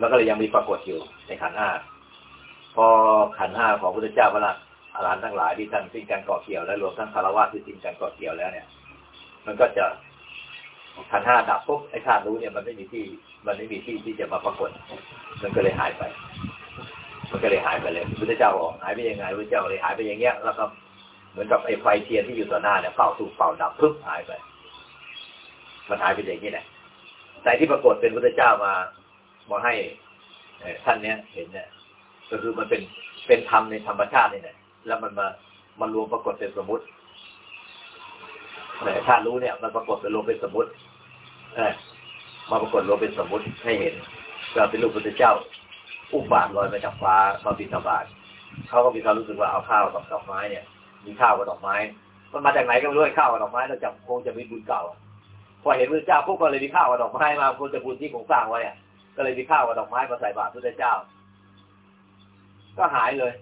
มันก็เลยยังมีปรากฏอยู่ในขันห้าพอขันห้าของพุทธเจ้าพระอรหันต์ทั้งหลายที่ท่านสิ้นการเกาะเกี่ยวและรวมทั้งคารวะที่สิ้นการเกาะเกี่ยวแล้วเนี่ย มันก็จะขันห้าดับปุ๊บไอ้ธาตุรู้เนี่ยมันไม่มีที่ มันไม่มีที่ที่จะมาปรากฏ มันก็เลยหายไป มันก็เลยหายไปเลยพุทธเจ้าบอกหายไปยังไงพุทธเจ้าเลยหายไปอย่างเงี้ยแล้วก็ เหมือนกับไอ้ไฟเทียนที่อยู่ต่อหน้าเนี่ยเป่าถูกเป่าดับปึ๊บหายไป มันหายไปอย่างนี้แหละแต่ที่ปรากฏเป็นพุทธเจ้ามามาให้ท่านเนี้ยเห็นเนี่ยก็คือมันเป็นเป็นธรรมในธรรมชาตินี่แหละแล้วมันมามันรวมปรากฏเป็นสมมติแต่ธารู้เนี่ย มันปรากฏเป็นรวมเป็นสมมติเออมาปรากฏรวมเป็นสมมติให้เห็นก็เป็นรูปพุทธเจ้าอุบาตรลอยมาจากฟ้ามาบิณฑบาตเขาก็มีความรู้สึกว่าเอาข้าวกับดอกไม้เนี่ย มีข้าวกับดอกไม้ มันมาจากไหนก็ไม่รู้ข้าวกับดอกไม้เราจำคงจะมีบุญเก่า พอเห็นพระเจ้าพวกก็เลยมีข้าวกับดอกไม้มาคงจะบุญที่คงสร้างไว้อะก็เลยมีข้าวกับดอกไม้มาใส่บาตรพระเจ้า ก็หายเลย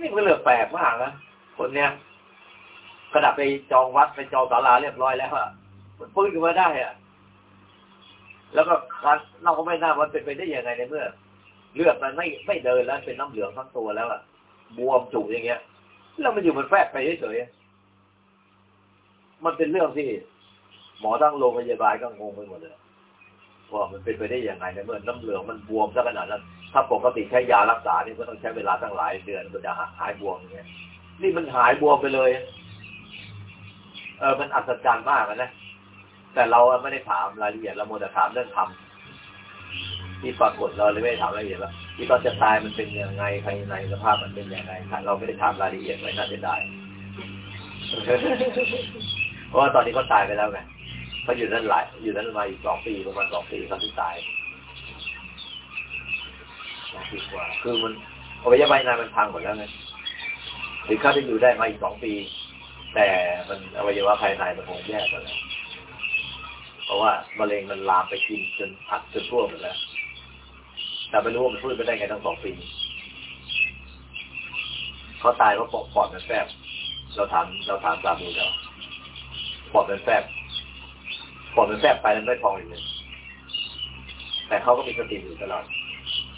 นี่มันเรื่องแปลกมากนะคนเนี้ยขณะไปจองวัดไปจองศาลาเรียบร้อยแล้วอะมันฟื้นขึ้นมาได้อะแล้วก็เราก็ไม่น่ามันเป็นไปได้ยังไงในเมื่อ เลือดมันไม่ไม่เดินแล้วเป็นน้ำเหลืองทั้งตัวแล้วอะ บวมจุกอย่างเงี้ย แล้วมันอยู่มันแฝงไปเฉยๆมันเป็นเรื่องที่ หมอทั้งโรงพยาบาลก็งงไปหมดเลยว่ามันเป็นไปได้ยังไงในเมื่อน้ำเหลืองมันบวมซะขนาดนั้น ถ้าปกติใช้ยารักษาเนี่ยก็ต้องใช้เวลาตั้งหลายเดือนกว่าจะหายบวมอย่างเงี้ยนี่มันหายบวมไปเลย เออมันอัศจรรย์มากนะแต่เราไม่ได้ถามรายละเอียดเราโมแต่ถามเรื่องทำที่ปรากฏเราเลยไม่ได้ถามรายละเอียดว่า ที่ตอนจะตายมันเป็นยังไงภายในสภาพมันเป็นยังไงเราไม่ได้ถามรายละเอียดไว้น่าจะได้เพราะว่าตอนนี้เขาตายไปแล้วไงเขาอยู่นั่นหลายอยู่นั้นมาอีกสองปีประมาณสองปีเขาที่ตายดีกว่า คือมันอวัยวะภายในมันพังหมดแล้วไงหรือเขาจะอยู่ได้มาอีกสองปี แต่มันอวัยวะภายในมันคงแย่ไปแล้วเพราะว่ามะเร็งมันลามไปกินจนอัดจนทั่วหมดแล้ว แต่ไม่รู้ว่ามันพูดไปได้ไงตั้งสองปีเขาตายเพราะปอดมันแฟบเราถามเราถามสามีเราปอดมันแฟบปอดมันแฟบไปแล้วไม่พองอีกเลยแต่เขาก็มีสติอยู่ตลอด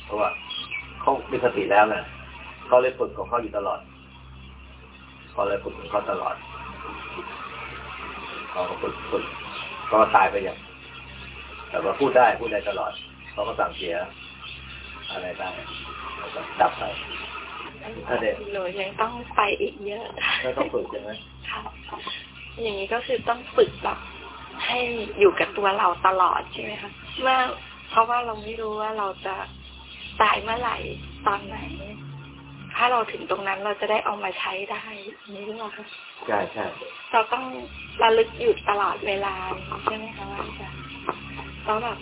เพราะว่าเขามีสติแล้วนะเขาเลยฝึกของเขาอยู่ตลอดเขาเลยฝึกของเขาตลอดเขาก็ฝึกฝึกก็ตายไปอย่างแต่ว่าพูดได้พูดได้ตลอดเขาก็สั่งเสีย อะไรได้ดับไปถ้าเด็กหนูยังต้องไปอีกเยอะก็ต้องฝึกใช่ไหมค่ะอย่างนี้ก็คือต้องฝึกแบบให้อยู่กับตัวเราตลอดใช่ไหมคะเมื่อเพราะว่าเราไม่รู้ว่าเราจะตายเมื่อไหร่ตอนไหน ถ้าเราถึงตรงนั้นเราจะได้เอามาใช้ได้อย่างนี้หรือเปล่าคะใช่ใช่เราต้องระลึกอยู่ตลอดเวลาใช่ไหมคะว่าอาจารย์แล้วแบบ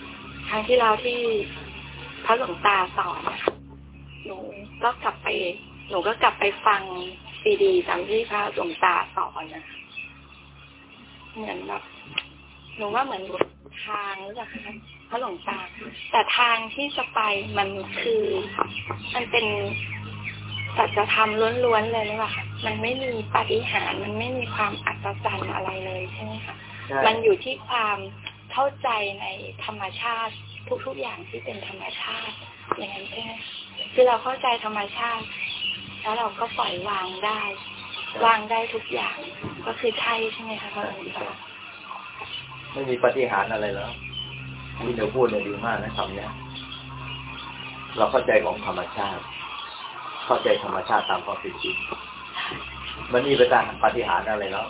ครั้งที่เราที่ พระหลวงตาสอนนะคะหนูก็กลับไป หนูก็กลับไปฟังซีดีตามที่พระหลวงตาสอนนะคะเหมือนแบบหนูว่าเหมือนทางหรือเปล่าคะพระหลวงตา แต่ทางที่จะไปมันคือ มันเป็นสัจธรรมล้วนๆเลยหรือเปล่าคะมันไม่มีปาฏิหาริย์มันไม่มีความอัศจรรย์อะไรเลยใช่ไหมคะใช่มันอยู่ที่ความเข้าใจในธรรมชาติ ทุกๆอย่างที่เป็นธรรมชาติ อย่างนั้นใช่ไหมคือเราเข้าใจธรรมชาติ แล้วเราก็ปล่อยวางได้ วางได้ทุกอย่าง ก็คือใช่ใช่ไหมคะพระองค์ไม่มีปฏิหารอะไรแล้วที่เดี๋ยวพูดเนี่ยดีมากนะคำเนี้ย เราเข้าใจของธรรมชาติ เข้าใจธรรมชาติตามความเป็นจริงมันมีประการปฏิหารอะไรแล้ว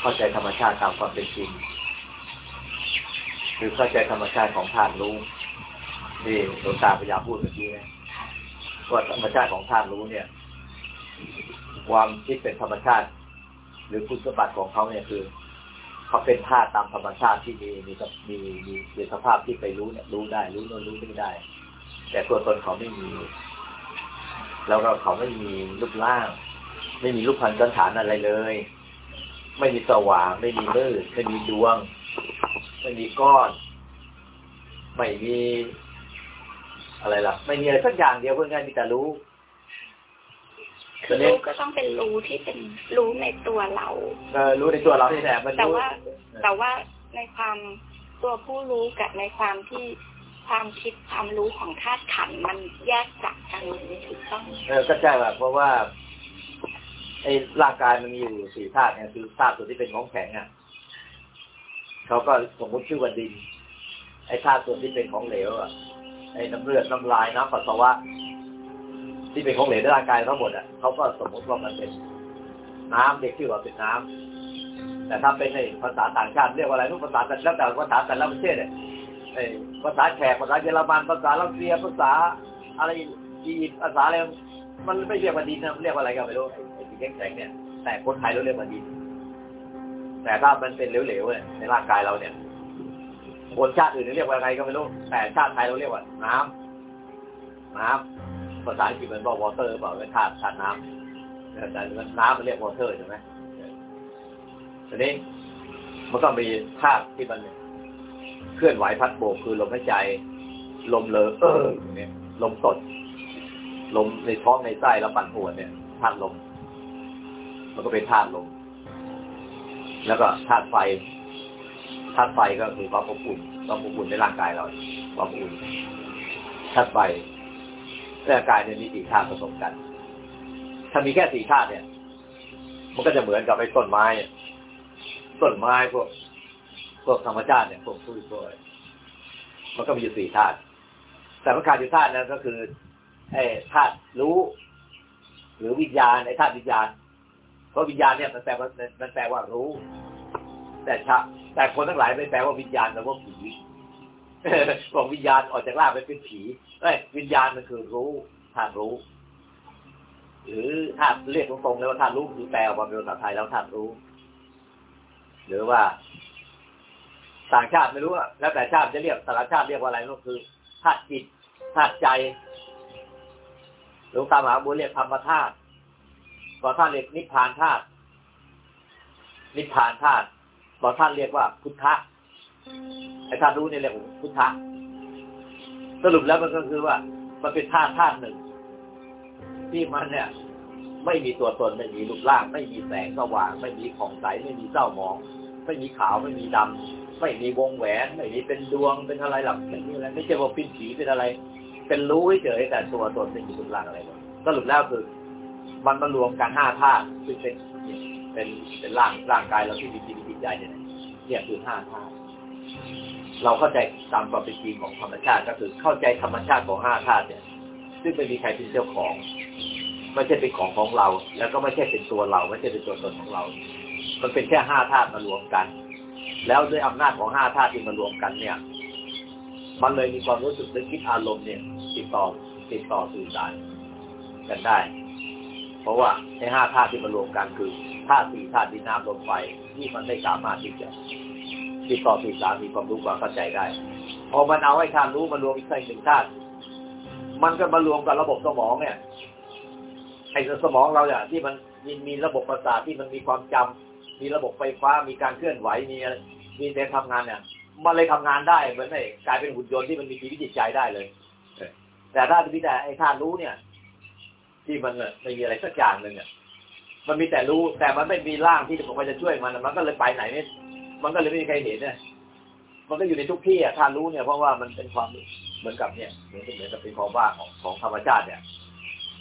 เข้าใจธรรมชาติตามความเป็นจริง คือเข้าใจธรรมชาติของธาตุรู้ที่หลวงตาพยายามพูดเมื่อกี้นะว่าธรรมชาติของธาตุรู้เนี่ย ความที่เป็นธรรมชาติ หรือคุณสมบัติของเขาเนี่ยคือเขาเป็นธาตุตามธรรมชาติที่มีมีมีมีสภาพที่ไปรู้เนี่ย รู้ได้ รู้โน่นรู้นี่ได้ แต่ตัวตนเขาไม่มี แล้วก็เขาไม่มีรูปร่าง ไม่มีรูปพันธ์สันฐานอะไรเลย ไม่มีสว่าง ไม่มีมืดไม่มีดวง ไม่มีก้อน ไม่มี อะไรล่ะ ไม่มีอะไรสักอย่างเดียวเพื่อนกันมีแต่รู้คือรู้ก็ต้องเป็นรู้ที่เป็นรู้ในตัวเราเออรู้ในตัวเราที่แหละมันแต่รู้ว่า แต่ว่าในความตัวผู้รู้กับในความที่ความคิดความรู้ของธาตุขันธ์มันแยกจากกันอย่างนี้ถูกต้องไหมเออก็ใช่แบบเพราะว่าไอ้ร่างกายมันมีอยู่สี่ธาตุเนี่ยคือธาตุตัวที่เป็นของแข็งอะ เขาก็สมมติชื่อว่าดิน ไอ้ธาตุส่วนที่เป็นของเหลวอะไอ้น้ำเลือดน้ำลายน้ำปัสสาวะที่เป็นของเหลวในร่างกายทั้งหมดอะเขาก็สมมติว่ามันเป็นน้ำเรียกชื่อว่าเป็นน้ำแต่ถ้าเป็นในภาษาต่างชาติเรียกว่าอะไรนู้ภาษาแต่ล้วแต่ภาษาแต่ละประเทศเนี่ยภาษาแขกภาษาเยอรมันภาษารัสเซียภาษาอะไรอียิปต์ภาษาอะไรมันไม่เรียกว่าดินนะมันเรียกว่าอะไรก็ไม่รู้ไอ้ที่แข็งๆเนี่ยแต่คนไทยเราเรียกว่าดิน แต่ถ้ามันเป็นเหลวๆเนี่ยในร่างกายเราเนี่ยคนชาติอื่นเรียกว่าอะไรก็ไม่รู้ แต่ชาติไทยเราเรียกว่า น้ำน้ำภาษาอังกฤษมันบอกวอเตอร์เปล่าเป็นธาตุธาตุน้ำแต่น้ำมันเรียกวอเตอร์ใช่ไหมทีนี้มันก็มีธาตุที่มันเคลื่อนไหวพัดโบกคือลมหายใจ ลมเลอเอออย่างเนี้ยลมสด ลมในท้องในไส้แล้วปั่นปวนเนี่ยธาตุลม มันก็เป็นธาตุลม แล้วก็ธาตุไฟธาตุไฟก็คือความอบอุ่นความอบอุ่นในร่างกายเราความอุ่นธาตุไฟร่างกายเนี่ยมีสี่ธาตุผสมกัน ถ้ามีแค่สี่ธาตุเนี่ย มันก็จะเหมือนกับไอ้ต้นไม้ต้นไม้พวกพวกธรรมชาติเนี่ยพวกพืชพวกอะไรมันก็มีอยู่สี่ธาตุแต่มันขาดอยู่ธาตุนั้นก็คือไอ้ธาตุรู้ หรือวิญญาณไอ้ธาตุวิญญาณ ราะวิญญาณเนี่ยมันแปลว่ามันแปลว่ารู้ แต่ชะแต่คนทั้งหลายไม่แปลว่าวิญญาณแปลว่าผีบอกวิญญาณออกจากร่างไปเป็นผีเอ้ยวิญญาณมันคือรู้ธาตุรู้ หรือถ้าเรียกตรงๆเลยว่าธาตุรู้คือแปลออกมาเป็นภาษาไทยแล้วธาตุรู้ หรือว่าต่างชาติไม่รู้อะแล้วแต่ชาติจะเรียกแต่ละชาติเรียกว่าอะไรก็คือธาตุจิตธาตุใจหลวงตามหาบัวเรียกธรรมธาตุ บางท่านเรียกนิพพานธาตุนิพพานธาตุบางท่านเรียกว่าพุทธะไอ้ธาตุรู้เนี่ยเรียกพุทธะสรุปแล้วมันก็คือว่า มันเป็นธาตุธาตุหนึ่ง ที่มันเนี่ย ไม่มีตัวตนไม่มีรูปร่าง ไม่มีแสงสว่าง ไม่มีของใสไม่มีเศร้าหมอง ไม่มีขาวไม่มีดำไม่มีวงแหวน ไม่มีเป็นดวงเป็นอะไรหรอกไม่มีอะไรไม่ใช่ว่าเป็นผีเป็นอะไร เป็นรู้เฉยแต่ตัวตนไม่มีรูปร่างอะไรเลยสรุปแล้วคือ มันมารวมกันห้าธาตุซึ่งเป็นเป็นเป็นร่างร่างกายเราที่มีชีวิตจิตใจเนี่ยเนี่ยคือห้าธาตุเราเข้าใจตามความเป็นจริงของธรรมชาติ ก็คือเข้าใจธรรมชาติของห้าธาตุเนี่ย ซึ่งไม่มีใครเป็นเจ้าของ ไม่ใช่เป็นของของเรา แล้วก็ไม่ใช่เป็นตัวเรา ไม่ใช่เป็นตัวตนของเรา มันเป็นแค่ห้าธาตุมารวมกัน แล้วด้วยอำนาจของห้าธาตุที่มารวมกันเนี่ย มันเลยมีความรู้สึกนึกคิดอารมณ์เนี่ย ติดต่อติดต่อสื่อสารกันได้ ราะว่าในห้าธาตุที่มารวมกันคือธาตุสี่ธาตุดินน้ำลมไฟที่มันไม่สามารถที่จะติดต่อสื่อสารมีความรู้ความเข้าใจได้ พอมันเอาไอ้ธาตุรู้มารวมอีกหนึ่งธาตุมันก็มารวมกับระบบสมองเนี่ยไอ้สมองเราเนี่ยที่มันมีมีระบบประสาทที่มันมีความจำมีระบบไฟฟ้ามีการเคลื่อนไหวมีอะไรมีแต่ทำงานเนี่ยมันเลยทำงานได้เหมือนไอ้กลายเป็นหุ่นยนต์ที่มันมีชีวิตจิตใจได้เลยแต่ถ้ามีแต่ไอ้ธาตุรู้เนี่ย ที่มันไม่มีอะไรสักอย่างหนึ่งเนี่ยมันมีแต่รู้แต่มันไม่มีร่างที่จะบอกว่าจะช่วยมันมันก็เลยไปไหนไม่มันก็เลยไม่มีใครเห็นเนี่ยมันก็อยู่ในทุกที่อะธารู้เนี่ยเพราะว่ามันเป็นความเหมือนกับเนี่ยเหมือนเหมือนกับเป็นความว่างของของธรรมชาติเนี่ย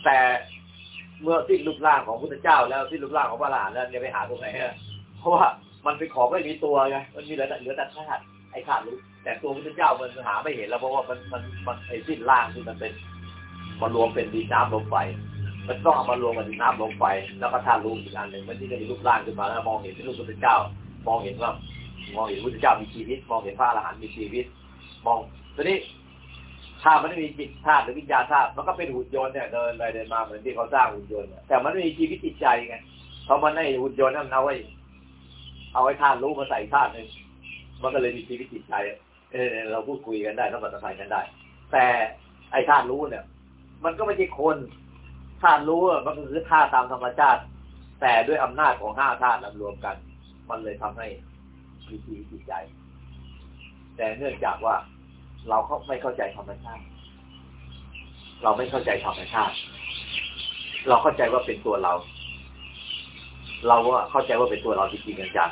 แต่เมื่อสิ้นรูปร่างของพุทธเจ้า แล้วสิ้นรูปร่างของพระอรหันแล้วจะไปหาตรงไหนเพราะว่ามันเป็นของไม่มีตัวไงมันมีเหลือแต่เหลือแต่ธาตุไอ้ธาตุรู้ แต่ตัวพุทธเจ้ามันหาไม่เห็นแล้วเพราะว่ามันมันมันไอ้สิ้นร่างที่มันเป็นมารวมเป็นดินน้ำลมไฟ มันต้องเอามารวมกันน้ำลมไฟแล้วก็ธาตุรู้อีกอันหนึ่งมันที่จะมีรูปร่างขึ้นมาแล้วมองเห็นเป็นรูปพุทธเจ้ามองเห็นว่ามองเห็นพุทธเจ้ามีชีวิต มองเห็นพระอรหันต์มีชีวิต มองทีนี้ถ้ามันไม่มีจิตธาตุหรือวิญญาณธาตุมันก็เป็นหุ่นยนต์เนี่ยเดินไปเดินมาเหมือนที่เขาสร้างหุ่นยนต์แต่มันไม่มีชีวิตจิตใจไงเพราะมันในหุ่นยนต์นั้นเอาไว้เอาไว้ธาตุรู้มาใส่ธาตุหนึ่งมันก็เลยมีชีวิตจิตใจเออเราพูดคุยกันได้ต้องปฏิสัยกันได้ แต่ไอ้ธาตุรู้เนี่ย มันก็ไม่ใช่คน ธาตุรู้มันก็คือธาตุตามธรรมชาติ แต่ด้วยอำนาจของห้าธาตุรวมกัน มันเลยทำให้มีชีวิตจิตใจ แต่เนื่องจากว่าเราเขาไม่เข้าใจธรรมชาติ เราไม่เข้าใจธรรมชาติ เราเข้าใจว่าเป็นตัวเรา เราว่าเข้าใจว่าเป็นตัวเราจริงๆจัง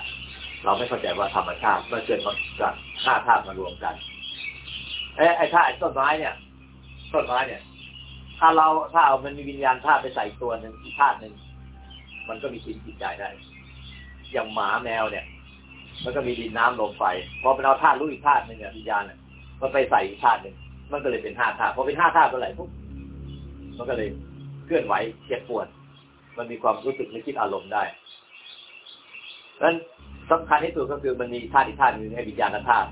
เราไม่เข้าใจว่าธรรมชาติเมื่อเกิดมาจากห้าธาตุมารวมกันไอ้ไอ้ธาตุต้นไม้เนี่ย ต้นไม้เนี่ย ถ้าเราถ้าเอามันมีวิญญาณธาตุไปใส่ตัวหนึ่งอีกธาตุหนึ่งมันก็มีชีวิตจิตใจได้ อย่างหมาแมวเนี่ย มันก็มีดินน้ำลมไฟพอเป็นเอาธาตุรู้อีกธาตุหนึ่งเนี่ยวิญญาณเนี่ยมันไปใส่อีกธาตุหนึ่งมันก็เลยเป็นห้าธาตุพอเป็นห้าธาตุเมื่อไหร่ปุ๊บมันก็เลยเคลื่อนไหวเจ็บปวด มันมีความรู้สึกนึกคิดอารมณ์ได้ดังนั้นสำคัญที่สุดก็คือมันมีธาตุอีกธาตุหนึ่งให้วิญญาณธาตุ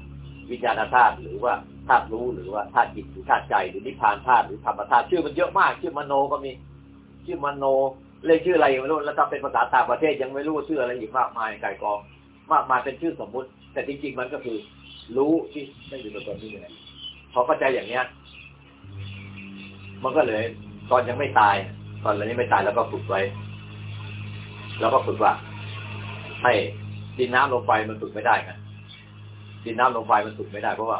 วิญญาณธาตุหรือว่า ธาตุรู้หรือว่าธาตุจิตหรือธาตุใจหรือนิพพานธาตุหรือธรรมธาตุชื่อมันเยอะมาก ชื่อมโนก็มี ชื่อมโนเรียกชื่ออะไรยังไม่รู้แล้วถ้าเป็นภาษาต่างประเทศยังไม่รู้ชื่ออะไรอีกมากมายไก่กอง มากมายเป็นชื่อสมมุติ แต่จริง ๆ มันก็คือ รู้ที่ไม่อยู่ในตัวนี้เลยพอเข้าใจอย่างเนี้ย มันก็เลยตอนยังไม่ตาย ตอนเรนี้ไม่ตายแล้วก็ฝึกไว้ แล้วก็ฝึกว่า ให้ดินน้ำลมไฟมันฝึกไม่ได้ไงดินน้ำลมไฟมันฝึกไม่ได้เพราะว่า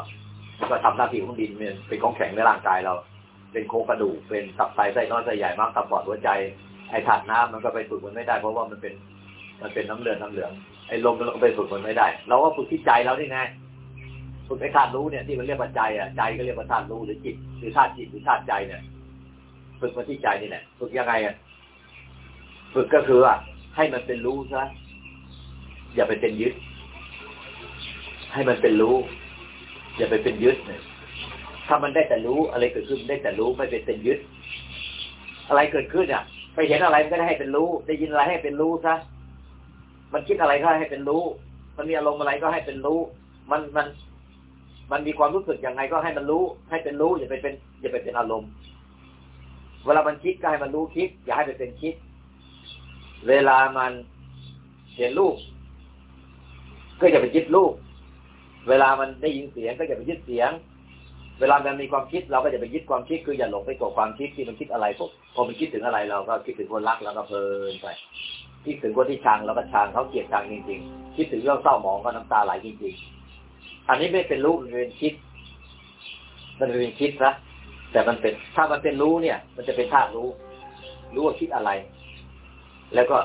ก็ทำหน้าที่ของดินเป็นของแข็งในร่างกายเรา เป็นโครงกระดูกเป็นตับไตไส้น้อยไส้ใหญ่มากตับปอดหัวใจไอ้ถาดน้ำมันก็ไปฝึกมันไม่ได้เพราะว่ามันเป็นมันเป็นน้ำเลือดน้ำเหลืองไอ้ลมก็ไปฝึกมันไม่ได้ เราก็ฝึกที่ใจเราที่ไงฝึกไอ้ธาตุรู้เนี่ยที่มันเรียกว่าใจอะใจก็เรียกว่าธาตุรู้หรือจิตหรือธาตุจิตหรือธาตุใจเนี่ยฝึกมาที่ใจนี่แหละฝึกยังไงอะฝึกก็คือว่าให้มันเป็นรู้ซะอย่าไปเป็นยึด ให้มันเป็นรู้ อย่าไปเป็นยึดเนี่ยถ้ามันได้แต่รู้อะไรเกิดขึ้นได้แต่รู้ไม่เป็นเป็นยึด อะไรเกิดขึ้นอะ ไปเห็นอะไรมันก็ได้ให้เป็นรู้ ได้ยินอะไรให้เป็นรู้ซะมันคิดอะไรก็ให้เป็นรู้ มันมีอารมณ์อะไรก็ให้เป็นรู้ มันมันมันมีความรู้สึกยังไงก็ให้มันรู้ ให้เป็นรู้ อย่าไปเป็น อย่าไปเป็นอารมณ์ เวลามันคิดก็ให้มันรู้คิด อย่าให้ไปเป็นคิด เวลามันเห็นรูปก็อย่าไปยึดรูป เวลามันได้ยินเสียงก็อย่าไปยึดเสียง เวลามันมีความคิดเราก็อย่าไปยึดความคิดคืออย่าหลงไปกับความคิดที่มันคิดอะไรปุ๊บพอมันคิดถึงอะไรเราก็คิดถึงคนรักแล้วก็เพลินไปคิดถึงคนที่ชังแล้วก็ชังเขาเกลียดชังจริง ๆ คิดถึงเรื่องเศร้าหมองก็น้ำตาไหลจริงๆ อันนี้ไม่เป็นรู้มันเป็นคิด มันเป็นคิดนะแต่มันเป็นถ้ามันเป็นรู้เนี่ย มันจะเป็นธาตุรู้ รู้ว่าคิดอะไร แล้วก็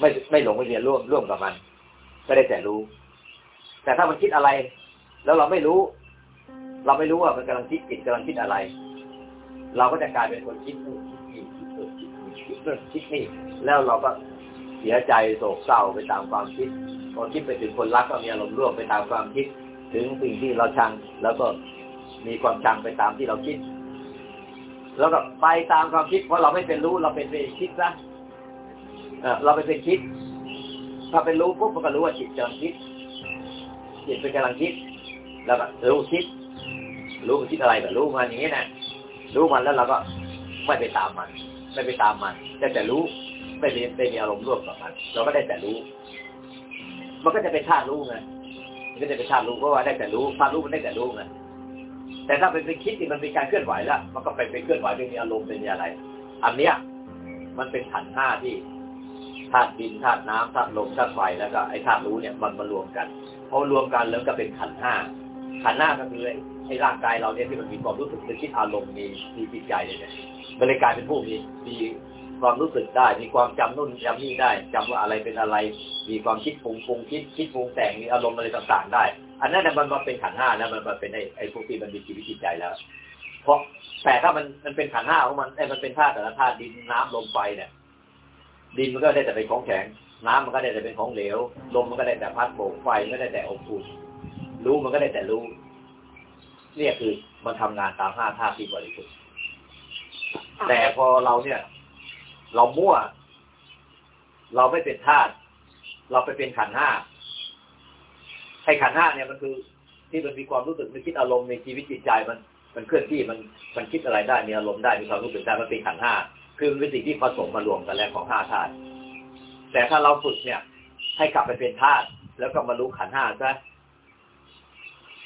ไม่ไม่หลงไปเรียนร่วมร่วมกับมัน ก็ได้แต่รู้ แต่ถ้ามันคิดอะไร แล้วเราไม่รู้ เราไม่รู้ว่ามันกำลังคิดจิตกำลังคิดอะไร เราก็จะกลายเป็นคนคิดนู่นคิดนี่คิดนู่นคิดนี่ แล้วเราก็เสียใจโศกเศร้าไปตามความคิดพอคิดไปถึงคนรักก็มีอารมณ์ร่วมไปตามความคิด ถึงสิ่งที่เราชัง แล้วก็มีความชังไปตามที่เราคิด แล้วก็ไปตามความคิดเพราะเราไม่เป็นรู้เราเป็นไปคิดซะเราไปเป็นคิด ถ้าเป็นรู้ปุ๊บมันก็รู้ว่าจิตกำลังคิด จิตเป็นกำลังคิด แล้วก็รู้คิด รู้คิดอะไรแบบรู้มันอย่างนี้นะรู้มันแล้วเราก็ไม่ไปตามมัน ไม่ไปตามมันแต่แต่รู้ไม่มีไม่มีอารมณ์ร่วมกับมัน เราก็ได้แต่รู้ มันก็จะเป็นธาตุรู้ไงมันก็จะเป็นธาตุรู้เพราะว่าได้แต่รู้ธาตุรู้มันได้แต่รู้ไงแต่ถ้าเป็นไปคิดที่มันเป็นการเคลื่อนไหวแล้วมันก็ไปเป็นเคลื่อนไหวเป็นมีอารมณ์เป็นอะไร อันเนี้ย มันเป็นขันห้าที่ธาตุดินธาตุน้ำธาตุลมธาตุไฟแล้วก็ไอ้ธาตุรู้เนี่ยมันมารวมกัน พอรวมกันแล้วก็เป็นขันห้าขันห้าก็คือไอ้ร่างกายเราเนี่ยที่มันมีความรู้สึกนึกคิดอารมณ์มีมีจิตใจเนี่ยมันเลยกลายเป็นผู้มีมีความรู้สึกได้ มีความจำนู่นจำนี่ได้จำว่าอะไรเป็นอะไร มีความคิดปรุงปรุงคิดคิดปรุงแต่งมีอารมณ์อะไรต่างๆได้ อันนั้นมันมาเป็นขันห้าแล้วมันมาเป็นไอ้ไอ้พวกที่มันมีชีวิตจิตใจแล้ว เพราะแต่ถ้ามันมันเป็นขันห้าของมันไอ้มันเป็นธาตุแต่ละธาตุดินน้ำลมไฟเนี่ยดินมันก็ได้แต่เป็นของแข็ง น้ำมันก็ได้แต่เป็นของเหลว ลมมันก็ได้แต่พัดโบกไฟมันก็ได้แต่อบอุ่นรู้มันก็ได้แต่รู้เนี่ยคือมันทำงานตามห้าธาตุที่บริสุทธิ์แต่พอเราเนี่ย เรามั่ว เราไม่เป็นธาตุเราไปเป็นขันห้าไอ้ขันห้าเนี่ยมันคือ ที่มันมีความรู้สึกมันคิดอารมณ์ในชีวิตจิตใจมัน มันเคลื่อนที่มันมันคิดอะไรได้มีอารมณ์ได้มีความรู้สึกได้มันเป็นขันห้าคือมันเป็นสิ่งที่ผสมมารวมกันแล้วของห้าธาตุ แต่ถ้าเราฝึกเนี่ย ให้กลับไปเป็นธาตุแล้วก็มารู้ขันห้าซะ